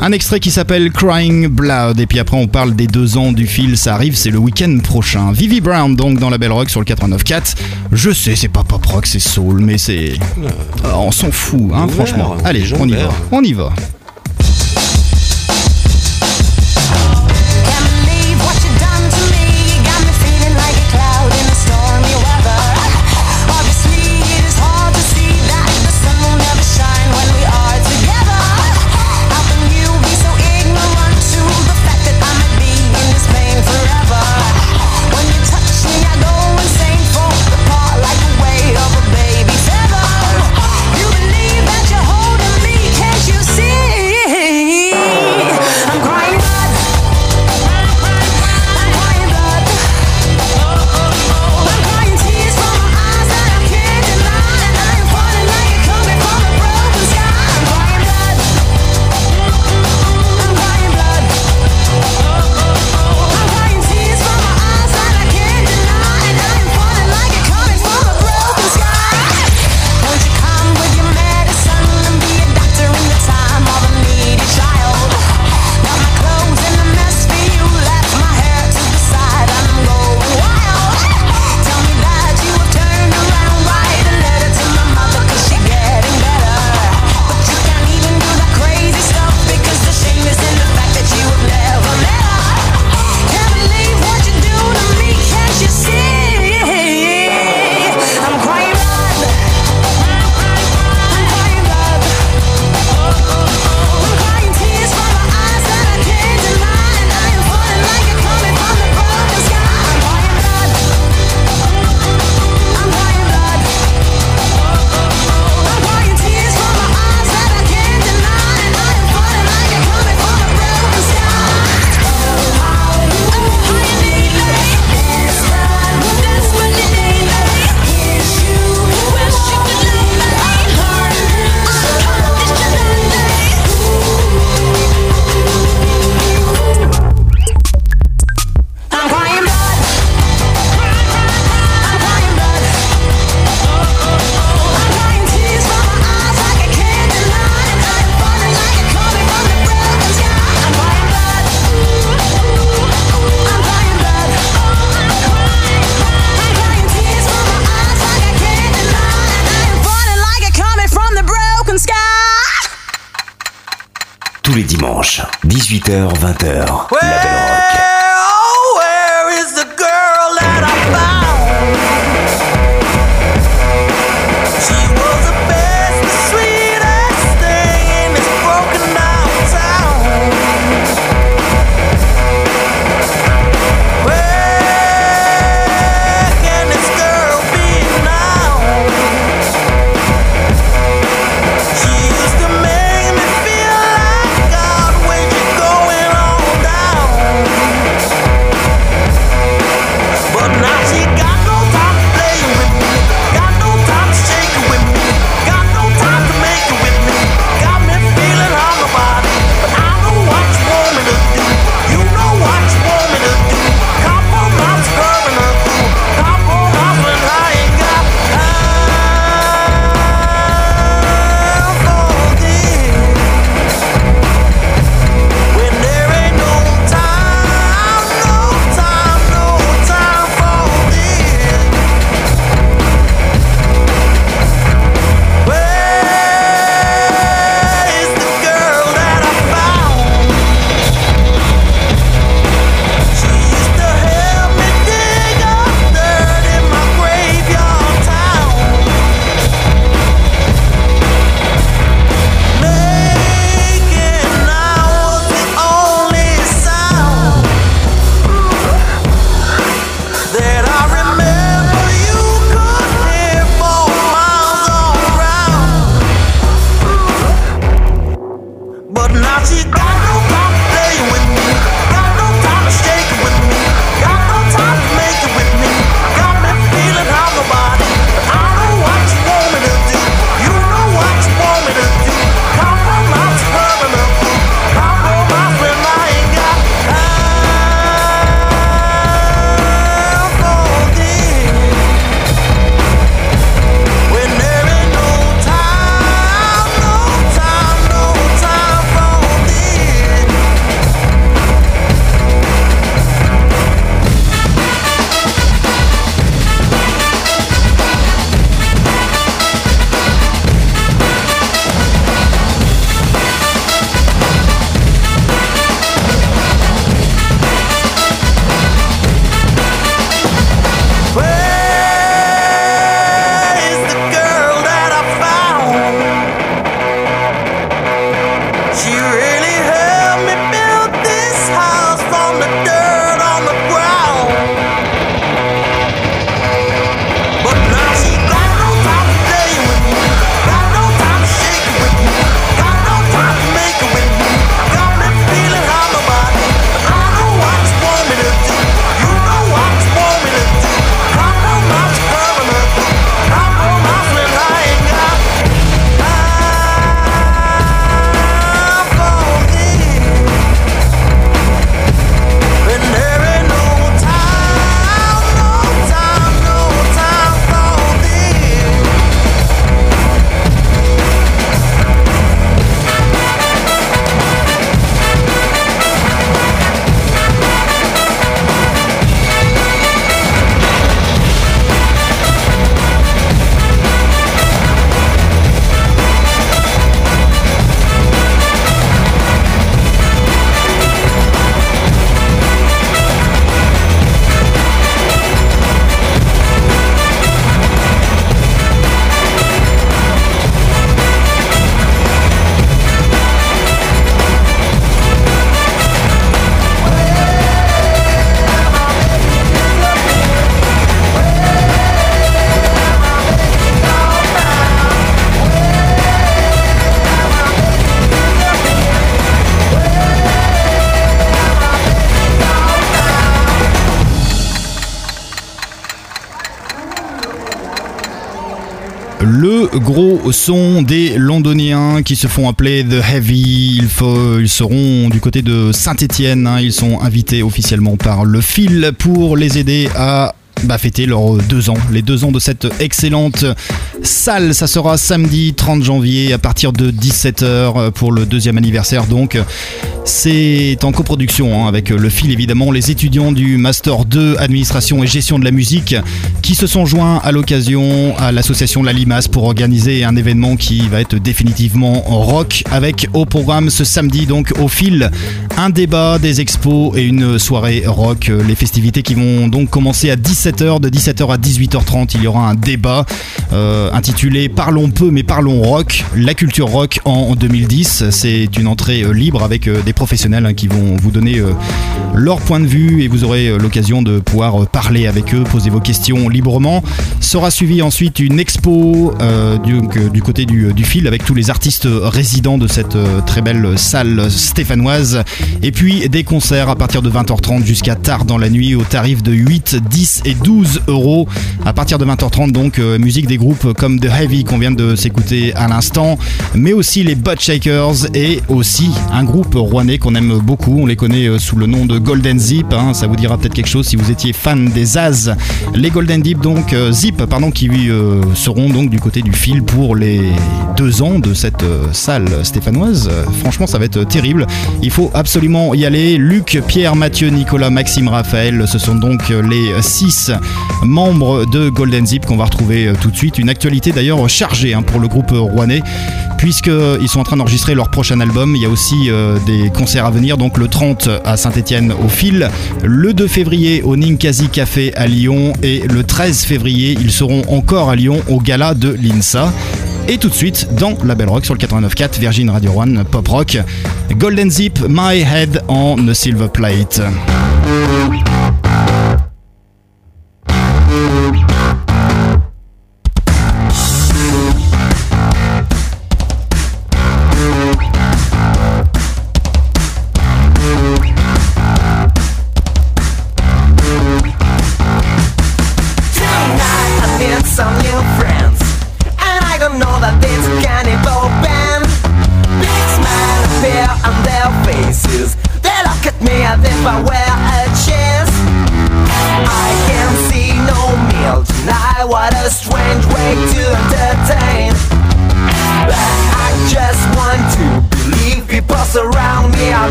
Un extrait qui s'appelle Crying Blood. Et puis après, on parle des deux ans du fil. Ça arrive, c'est le week-end prochain. Vivi Brown, donc, dans la Belle Rock sur le 89.4. Je sais, c'est pas pop rock, c'est soul, mais c'est. Euh, on s'en fout, hein, franchement. Allez, on y va. On y va. Gros son des Londoniens qui se font appeler The Heavy. Ils seront du côté de Saint-Étienne. Ils sont invités officiellement par le fil pour les aider à bah, fêter leurs deux ans, les deux ans de cette excellente salle. Ça sera samedi 30 janvier à partir de 17h pour le deuxième anniversaire. Donc, c'est en coproduction hein, avec le fil évidemment, les étudiants du Master 2 Administration et Gestion de la musique qui se sont joints à l'occasion à l'association La Limace pour organiser un événement qui va être définitivement rock avec au programme ce samedi donc au fil un débat, des expos et une soirée rock. Les festivités qui vont donc commencer à 17h, de 17h à 18h30, il y aura un débat euh, intitulé Parlons peu mais parlons rock, la culture rock en 2010. C'est une entrée euh, libre avec euh, des professionnels hein, qui vont vous donner leur point de vue et vous aurez l'occasion de pouvoir parler avec eux, poser vos questions librement. Sera suivi ensuite une expo du, côté du, fil avec tous les artistes résidents de cette très belle salle stéphanoise. Et puis des concerts à partir de 20h30 jusqu'à tard dans la nuit au tarif de 8, 10 et 12 euros. À partir de 20h30 donc musique des groupes comme The Heavy qu'on vient de s'écouter à l'instant, mais aussi les Butt Shakers et aussi un groupe rouennais qu'on aime beaucoup. On les connaît euh, sous le nom de Golden Zip. hein. ça vous dira peut-être quelque chose si vous étiez fan des As. Les Golden Zip donc euh, Zip pardon qui euh, seront donc du côté du fil pour les deux ans de cette salle stéphanoise. Franchement ça va être terrible. Il faut absolument y aller. Luc, Pierre, Mathieu, Nicolas, Maxime, Raphaël, ce sont donc les six membres de Golden Zip qu'on va retrouver tout de suite. Une actualité d'ailleurs chargée hein, pour le groupe rouennais puisqu'ils sont en train d'enregistrer leur prochain album. Il y a aussi euh, des concerts à venir, donc le 30 à Saint-Etienne au fil, le 2 février au Ninkasi Café à Lyon et le 13 février ils seront encore à Lyon au gala de l'INSA. Et tout de suite dans la Belle Rock sur le 89.4 Virgin Radio One Pop Rock, Golden Zip, My Head on a Silver Plate.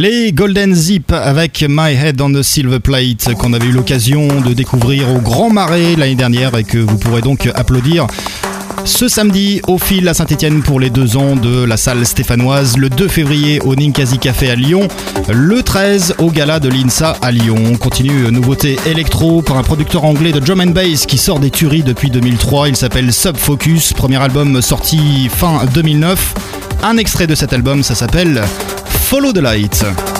Les Golden Zip avec My Head on the Silver Plate qu'on avait eu l'occasion de découvrir au Grand Marais l'année dernière et que vous pourrez donc applaudir ce samedi au fil à Saint-Etienne pour les deux ans de la salle stéphanoise, le 2 février au Ninkasi Café à Lyon, le 13 au gala de l'INSA à Lyon. On continue nouveauté électro pour un producteur anglais de drum and bass qui sort des tueries depuis 2003. Il s'appelle Sub Focus, premier album sorti fin 2009. Un extrait de cet album, ça s'appelle Follow the Light.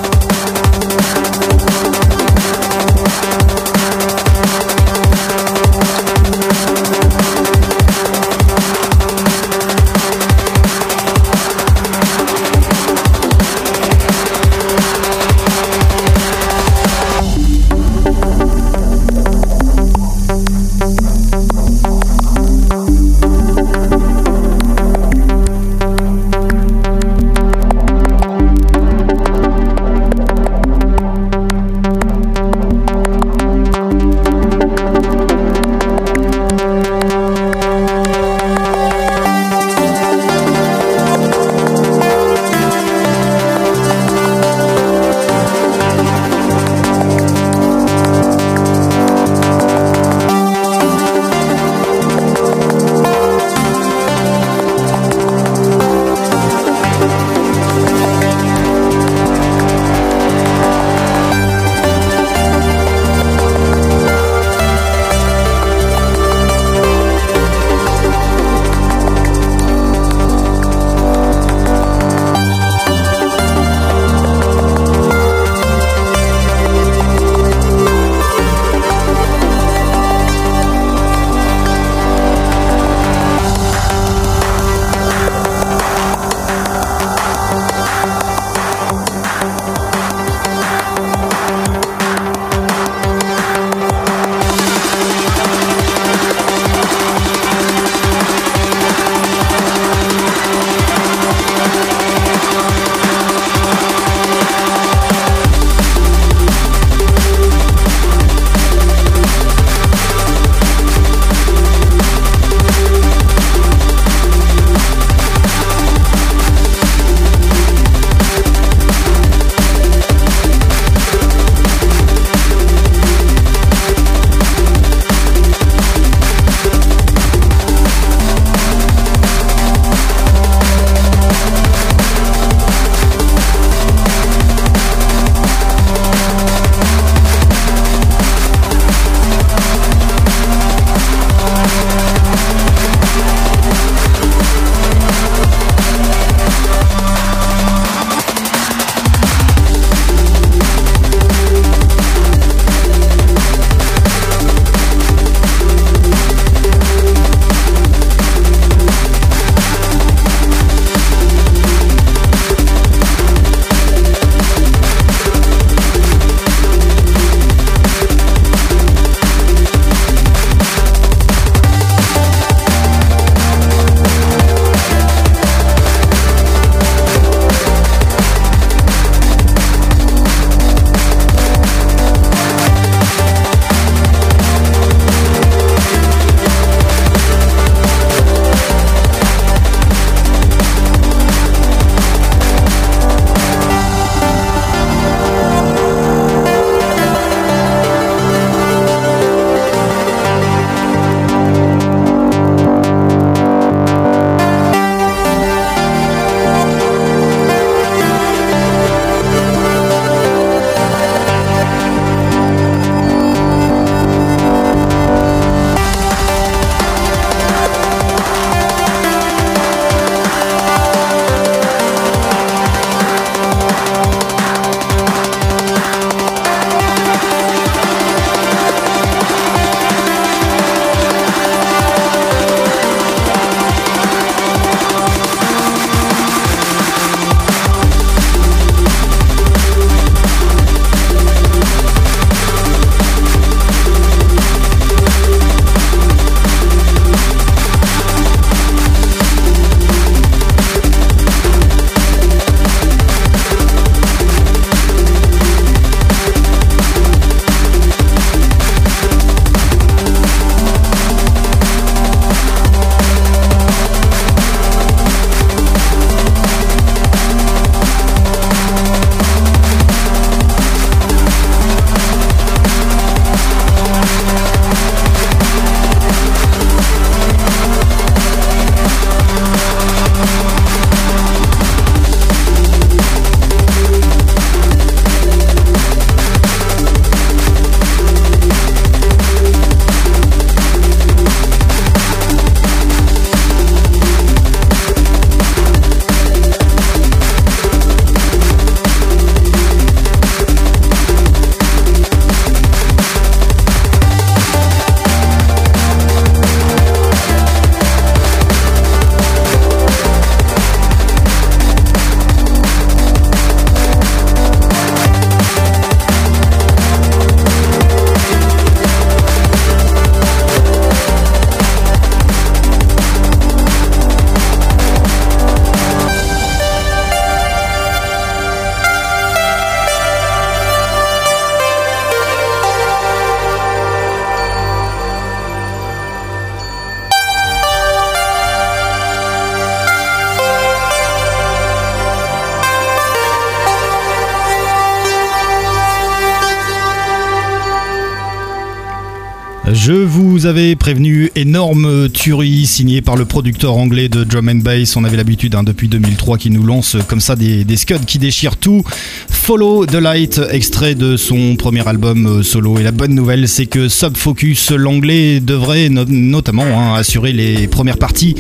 Je vous avais prévenu, énorme tuerie signée par le producteur anglais de drum and bass. On avait l'habitude hein, depuis 2003 qu'il nous lance comme ça des, des scuds qui déchirent tout. Follow the Light, extrait de son premier album euh, solo. Et la bonne nouvelle, c'est que Subfocus, l'anglais, devrait no- notamment hein, assurer les premières parties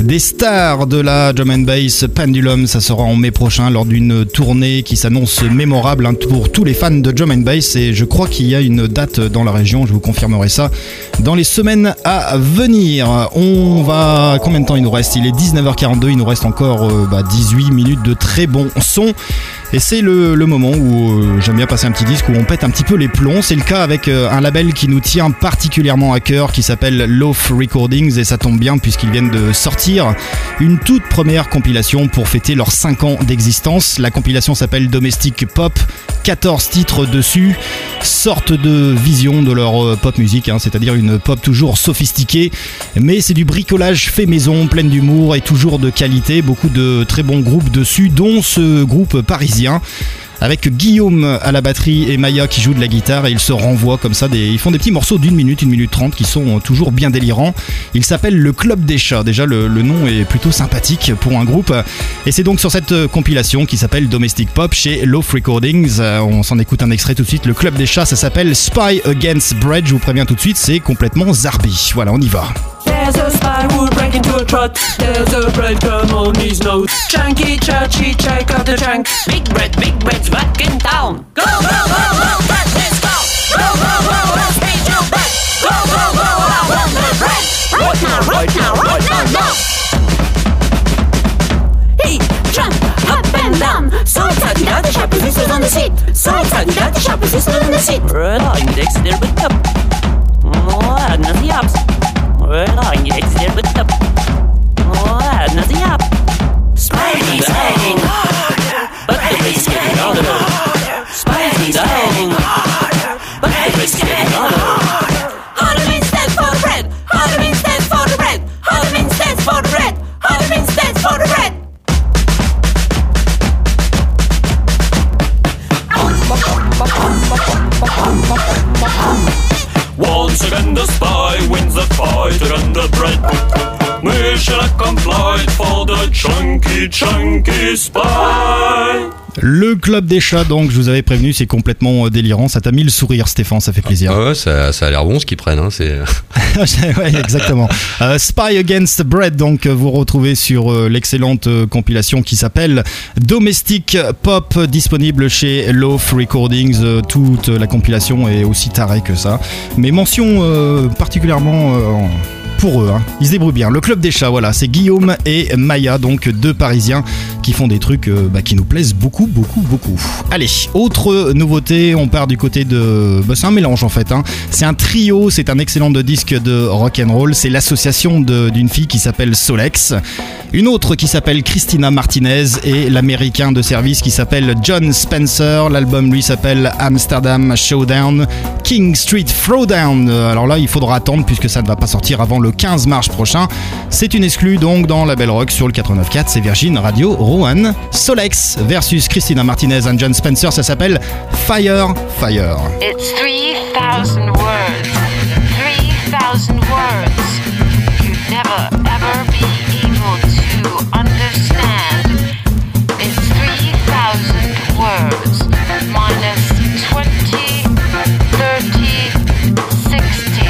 des stars de la drum and bass Pendulum. Ça sera en mai prochain lors d'une tournée qui s'annonce mémorable hein, pour tous les fans de drum and bass. Et je crois qu'il y a une date dans la région. Je vous confirmerai ça dans les semaines à venir. On va. Combien de temps il nous reste? Il est 19h42. Il nous reste encore euh, bah, 18 minutes de très bon son. Et c'est le, moment où euh, j'aime bien passer un petit disque où on pète un petit peu les plombs. C'est le cas avec euh, un label qui nous tient particulièrement à cœur qui s'appelle Loaf Recordings et ça tombe bien puisqu'ils viennent de sortir une toute première compilation pour fêter leurs 5 ans d'existence. La compilation s'appelle Domestic Pop. 14 titres dessus, sorte de vision de leur euh, pop musique, hein, c'est-à-dire une pop toujours sophistiquée, mais c'est du bricolage fait maison, pleine d'humour et toujours de qualité. Beaucoup de très bons groupes dessus, dont ce groupe parisien avec Guillaume à la batterie et Maya qui joue de la guitare et ils se renvoient comme ça des, ils font des petits morceaux d'une minute, une minute trente qui sont toujours bien délirants. Il s'appelle le Club des Chats. Déjà le, le nom est plutôt sympathique pour un groupe et c'est donc sur cette compilation qui s'appelle Domestic Pop chez Loaf Recordings. Euh, On s'en écoute un extrait tout de suite. Le Club des Chats, ça s'appelle Spy Against Bread. Je vous préviens tout de suite, c'est complètement zarbi. Voilà, on y va. There's a spy who break into a trot. There's a breadcrumb on his nose. Chunky churchy, check out the chunk. Big bread, big bread's back in town. Go, go, go, go, bread, let's go. Go, go, go, go, speed your bread. Go, go, go, I want the bread. Right now, right now, right now, now. Hey, jump up and down. So tight, you got the sharp position on the seat. So tight, you got the sharp position on the seat. Right on, index there with up. Oh, Nothing up. Spidey, Spidey, but down. Once again the spy wins the fight and the bread. Mission accomplished for the chunky, chunky spy. Le Club des Chats, donc je vous avais prévenu, c'est complètement euh, délirant. Ça t'a mis le sourire, Stéphane, ça fait plaisir. Ah ouais, ça, ça a l'air bon ce qu'ils prennent. Hein, c'est... *laughs* ouais, exactement. *laughs* Euh, Spy Against Bread, donc euh, vous retrouvez sur euh, l'excellente euh, compilation qui s'appelle Domestic Pop, disponible chez Loaf Recordings. Toute la compilation est aussi tarée que ça. Mais mention particulièrement en- pour eux. hein. Ils se débrouillent bien. Le Club des Chats, voilà, c'est Guillaume et Maya, donc deux Parisiens qui font des trucs bah, qui nous plaisent beaucoup, beaucoup, beaucoup. Allez, autre nouveauté, on part du côté de. bah, c'est un mélange en fait. hein. C'est un trio, c'est un excellent de disque de rock and roll. C'est l'association d'une fille qui s'appelle Solex, une autre qui s'appelle Christina Martinez et l'américain de service qui s'appelle John Spencer. L'album lui s'appelle Amsterdam Showdown, King Street Throwdown. Alors là, il faudra attendre puisque ça ne va pas sortir avant le 15 mars prochain. C'est une exclue donc dans la Belle Rock sur le 89.4. C'est Virgin Radio Rowan. Solex versus Christina Martinez and John Spencer. Ça s'appelle Fire Fire. It's 3,000 words. 3,000 words. You'd never ever be able to understand. It's 3,000 words. Minus 20, 30, 60.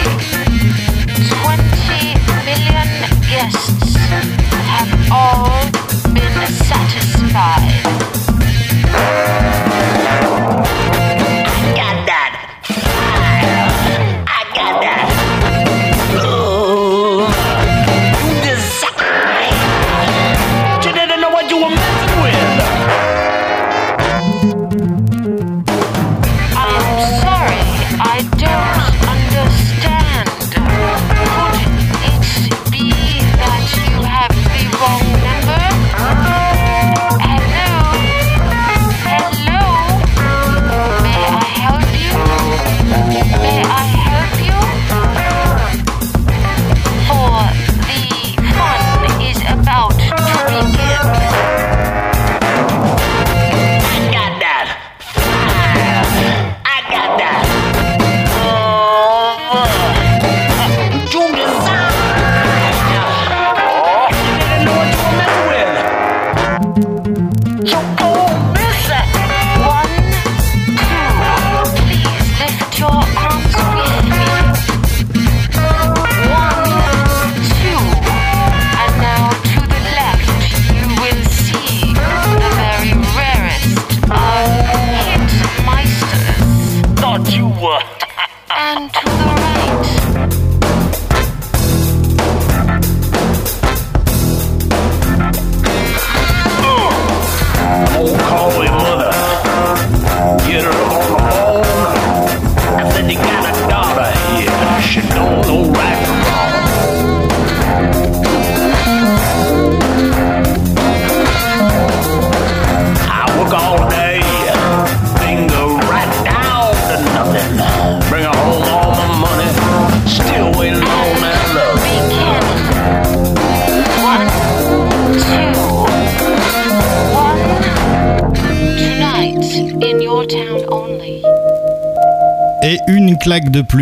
20 million guests have all been satisfied.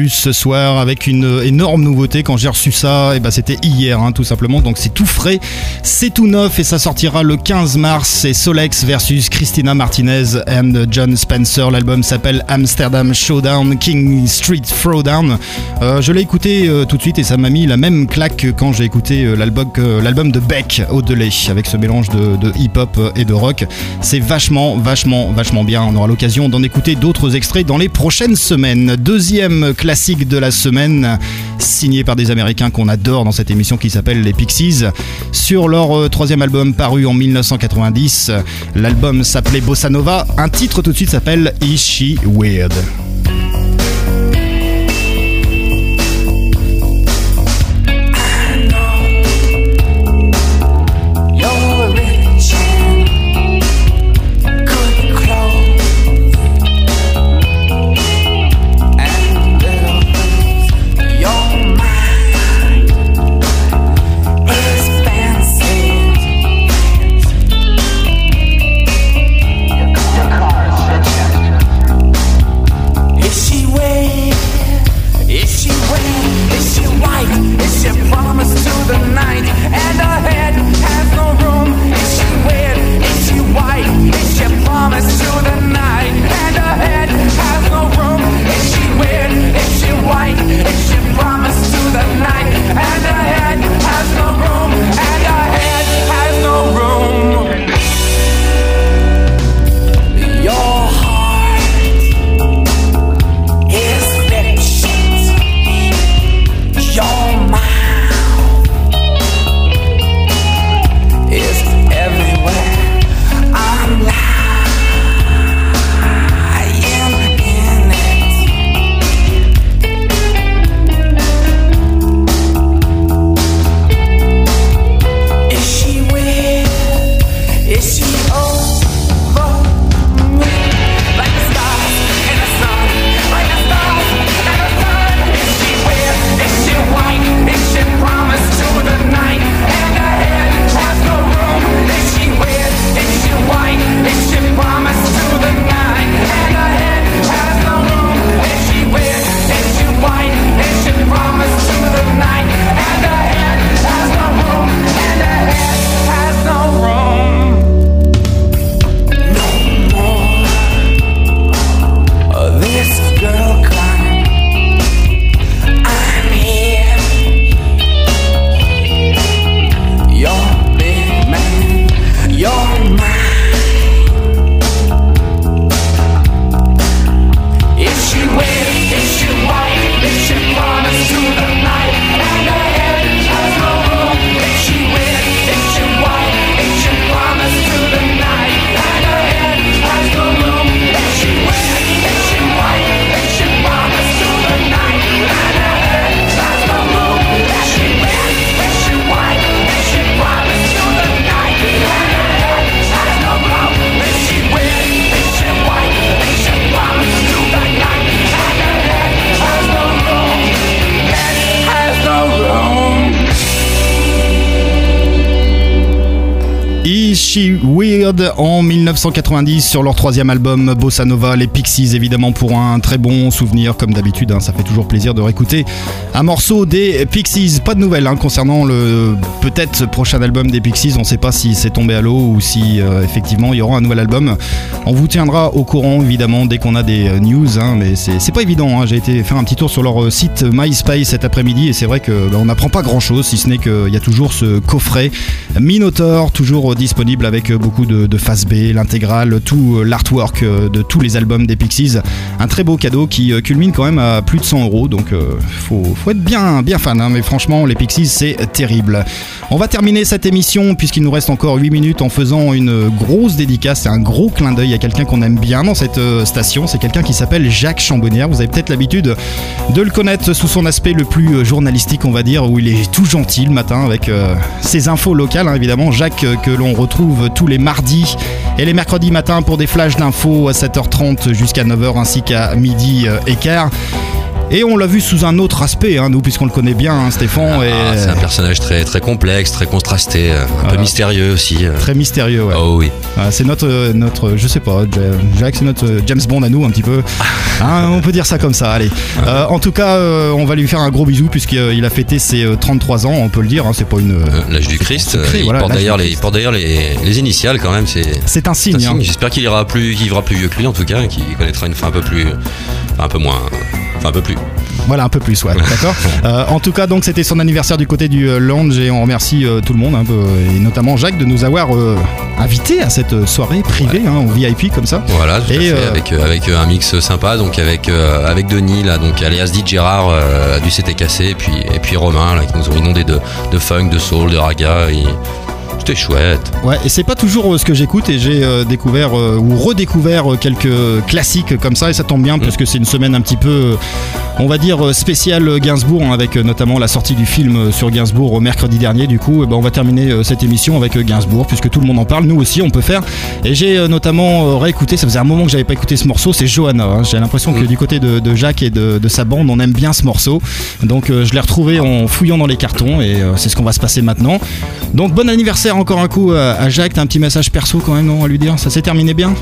Ce soir avec une énorme nouveauté. Quand j'ai reçu ça, et ben c'était hier, hein, tout simplement. Donc c'est tout frais, c'est tout neuf et ça sortira le 15 mars. C'est Solex versus Christina Martinez and John Spencer. L'album s'appelle Amsterdam Showdown, King Street Throwdown. Euh, je l'ai écouté euh, tout de suite et ça m'a mis la même claque que quand j'ai écouté euh, l'album, de Beck, Au-delà, avec ce mélange de, de hip-hop et de rock. C'est vachement, vachement, vachement bien. On aura l'occasion d'en écouter d'autres extraits dans les prochaines semaines. Deuxième classique de la semaine, signé par des Américains qu'on adore dans cette émission qui s'appelle les Pixies. Sur leur euh, troisième album paru en 1990, l'album s'appelait Bossa Nova. Un titre tout de suite s'appelle Is She Weird? En 1990 sur leur troisième album Bossa Nova, les Pixies évidemment pour un très bon souvenir comme d'habitude, hein, ça fait toujours plaisir de réécouter un morceau des Pixies. Pas de nouvelles hein, concernant le peut-être prochain album des Pixies, on ne sait pas si c'est tombé à l'eau ou si euh, effectivement il y aura un nouvel album. On vous tiendra au courant évidemment dès qu'on a des euh, news, hein, mais c'est pas évident. J'ai été faire un petit tour sur leur euh, site MySpace cet après-midi et c'est vrai que bah, n'apprend pas grand-chose si ce n'est qu'il y a toujours ce coffret Minotaur toujours disponible avec beaucoup de, de face B, l'intégrale, tout euh, l'artwork euh, de tous les albums des Pixies. Un très beau cadeau qui euh, culmine quand même à plus de 100 euros, donc faut, faut être bien, bien fan. hein. mais franchement, les Pixies, c'est terrible. On va terminer cette émission puisqu'il nous reste encore 8 minutes en faisant une grosse dédicace, c'est un gros clin d'œil à quelqu'un qu'on aime bien dans cette station. C'est quelqu'un qui s'appelle Jacques Chambonnière. Vous avez peut-être l'habitude de le connaître sous son aspect le plus journalistique, on va dire, où il est tout gentil le matin avec ses infos locales, hein, évidemment. Jacques que l'on retrouve tous les mardis et les mercredis matins pour des flashs d'infos à 7h30 jusqu'à 9h ainsi qu'à midi euh, et quart. Et on l'a vu sous un autre aspect, hein, nous, puisqu'on le connaît bien, hein, Stéphane. et... Ah, c'est un personnage très, très complexe, très contrasté, euh, un peu mystérieux aussi. euh. Très mystérieux, ouais. Oh oui. Ah, c'est notre, euh, notre, je sais pas, Ja- Jack, c'est notre James Bond à nous un petit peu. Hein, on peut dire ça comme ça, allez. Euh, en tout cas, euh, on va lui faire un gros bisou puisqu'il a fêté ses euh, 33 ans, on peut le dire, c'est pas une... euh, L'âge du Christ, secret, il, voilà, porte d'ailleurs les, il porte d'ailleurs les, les initiales quand même. C'est C'est un signe. J'espère qu'il ira plus, qu'il vivra plus vieux que lui en tout cas, qu'il connaîtra une fin un peu plus, enfin, un peu moins, enfin un peu plus. Voilà, un peu plus, ouais, d'accord. *laughs* Euh, en tout cas, donc c'était son anniversaire du côté du euh, lounge et on remercie euh, tout le monde, peu, et notamment Jacques de nous avoir invités à cette soirée privée, hein, en VIP comme ça. Voilà, tout à fait, avec, avec un mix sympa, donc avec, avec Denis, là, donc alias dit Gérard du CT Cassé, et puis, et puis Romain, là, qui nous ont inondé de, de funk, de soul, de raga, et c'était chouette. Ouais, et c'est pas toujours euh, ce que j'écoute et j'ai euh, découvert euh, ou redécouvert quelques classiques comme ça et ça tombe bien parce que c'est une semaine un petit peu, on va dire, spéciale Gainsbourg hein, avec notamment la sortie du film sur Gainsbourg mercredi dernier. Du coup, ben, on va terminer cette émission avec Gainsbourg puisque tout le monde en parle, nous aussi on peut faire. Et j'ai notamment réécouté, ça faisait un moment que j'avais pas écouté ce morceau, c'est Johanna. hein. J'ai l'impression que du côté de, de Jacques et de, de sa bande, on aime bien ce morceau. Donc je l'ai retrouvé en fouillant dans les cartons et c'est ce qu'on va se passer maintenant. Donc bon anniversaire encore un coup à, à Jacques, t'as un petit message perso quand même non à lui dire Ça s'est terminé bien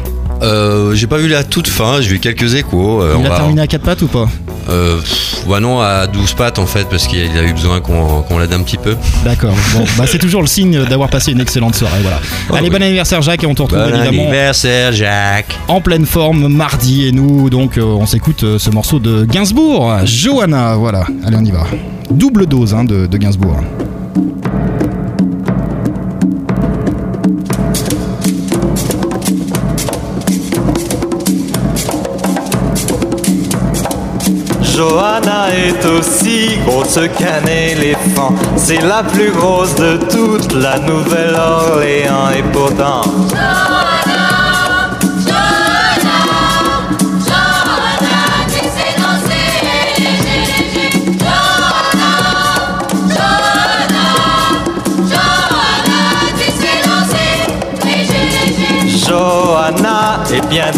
Euh, j'ai pas vu la toute fin, j'ai vu quelques échos. euh, Il on a va- terminé à quatre pattes ou pas Euh, pff, bah non, à 12 pattes en fait, parce qu'il a eu besoin qu'on l'aide un petit peu. D'accord, bon, *laughs* bah c'est toujours le signe d'avoir passé une excellente soirée. Voilà. Allez, bon anniversaire Jacques et on te retrouve Bon évidemment anniversaire Jacques en pleine forme mardi et nous donc euh, on s'écoute euh, ce morceau de Gainsbourg, Johanna, voilà. Allez on y va. Double dose hein, de, de Gainsbourg. Johanna est aussi grosse qu'un éléphant. C'est la plus grosse de toute la Nouvelle-Orléans et pourtant.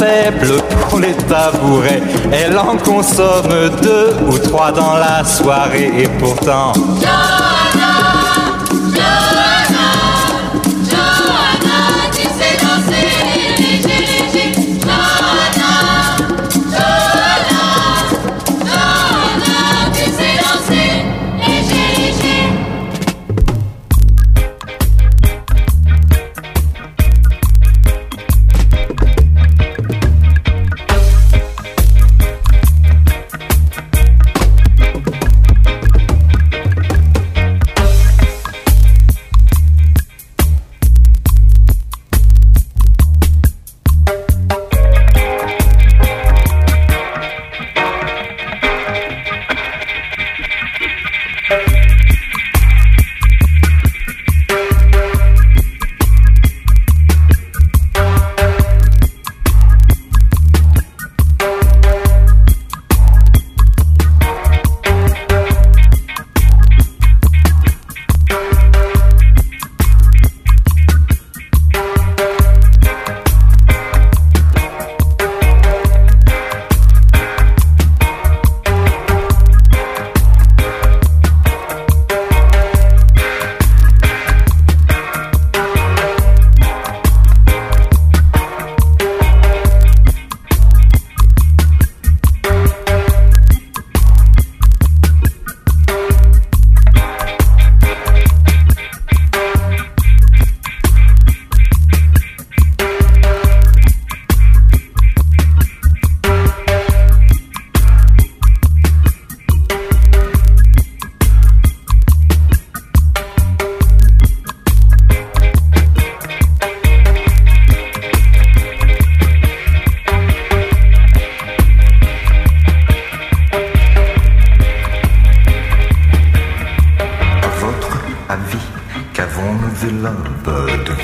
faible pour les tabourets. Elle en consomme deux ou trois dans la soirée et pourtant.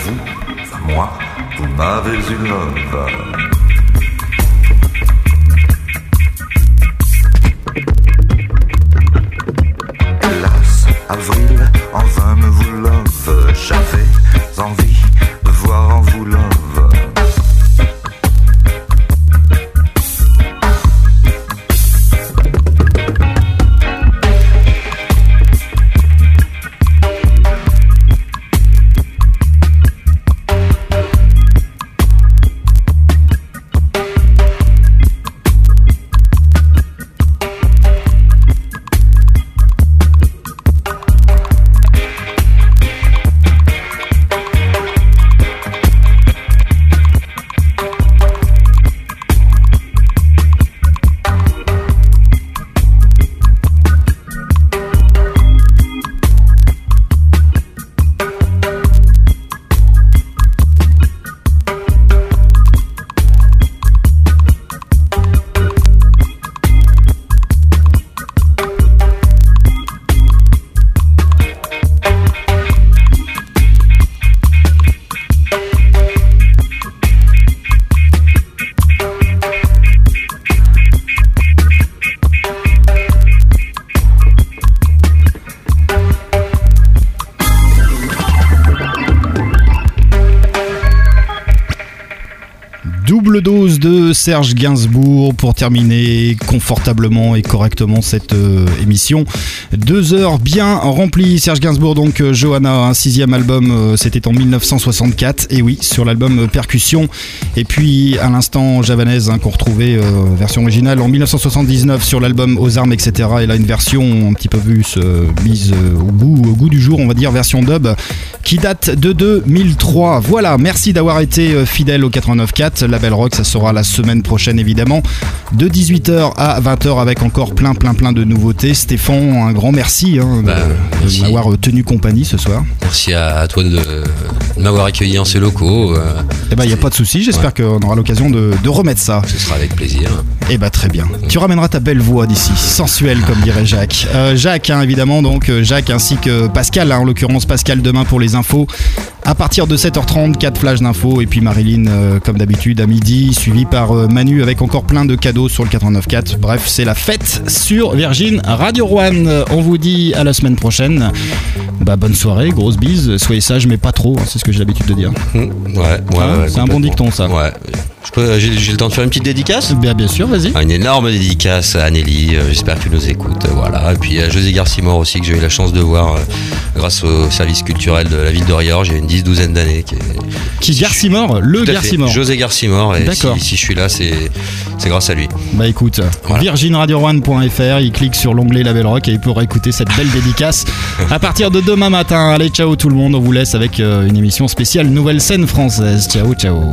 vous, à moi, vous m'avez une love. Serge Gainsbourg pour terminer confortablement et correctement cette euh, émission. Deux heures bien remplies. Serge Gainsbourg, donc euh, Johanna, un sixième album, euh, c'était en 1964. Et oui, sur l'album Percussion. Et puis à l'instant Javanaise hein, qu'on retrouvait version originale en 1979 sur l'album Aux armes, etc. Et là une version un petit peu plus mise au goût du jour, on va dire version dub, qui date de 2003. Voilà, merci d'avoir été euh, fidèle au 89.4. La Belle Rock, ça sera la semaine prochaine évidemment, de 18h à 20h avec encore plein, plein, plein de nouveautés. Stéphane, un grand merci, hein, de- de m'avoir euh, tenu compagnie ce soir. Merci à toi de, de m'avoir accueilli en ces locaux. euh, Eh ben, il n'y a pas de souci. J'espère qu'on aura l'occasion de, de remettre ça. Ce sera avec plaisir. Eh ben, très bien. Tu ramèneras ta belle voix d'ici, sensuelle, comme dirait Jacques. Euh, Jacques, hein, évidemment, donc, euh, Jacques ainsi que Pascal, hein, en l'occurrence Pascal demain pour les infos. À partir de 7h30, 4 flashs d'infos. Et puis Marilyn, euh, comme d'habitude, à midi, suivi par euh, Manu avec encore plein de cadeaux sur le 89.4. Bref, c'est la fête sur Virgin Radio. Euh, On vous dit à la semaine prochaine. Bah, bonne soirée, grosse bise. Soyez sages, mais pas trop, hein, c'est ce que j'ai l'habitude de dire. Ouais, ouais, Hein, ouais, c'est un bon dicton, ça. Ouais. Je peux- J'ai le temps de faire une petite dédicace Bien, bien sûr, vas-y. Ah, Une énorme dédicace à Anneli, euh, j'espère qu'elle nous écoute. euh, Voilà. Et puis à José Garcimore aussi, que j'ai eu la chance de voir euh, grâce au service culturel de la ville de Riorges il y a une dix douzaine d'années. Qui, est- Qui Garcimore Le. Garcimore. José Garcimore. Et D'accord. si, si je suis là, c'est c'est grâce à lui. Bah écoute, virginradio1.fr, il clique sur l'onglet Label Rock et il pourra écouter cette belle dédicace *laughs* à partir de demain matin. Allez, ciao tout le monde, on vous laisse avec une émission spéciale Nouvelle scène française. Ciao, ciao.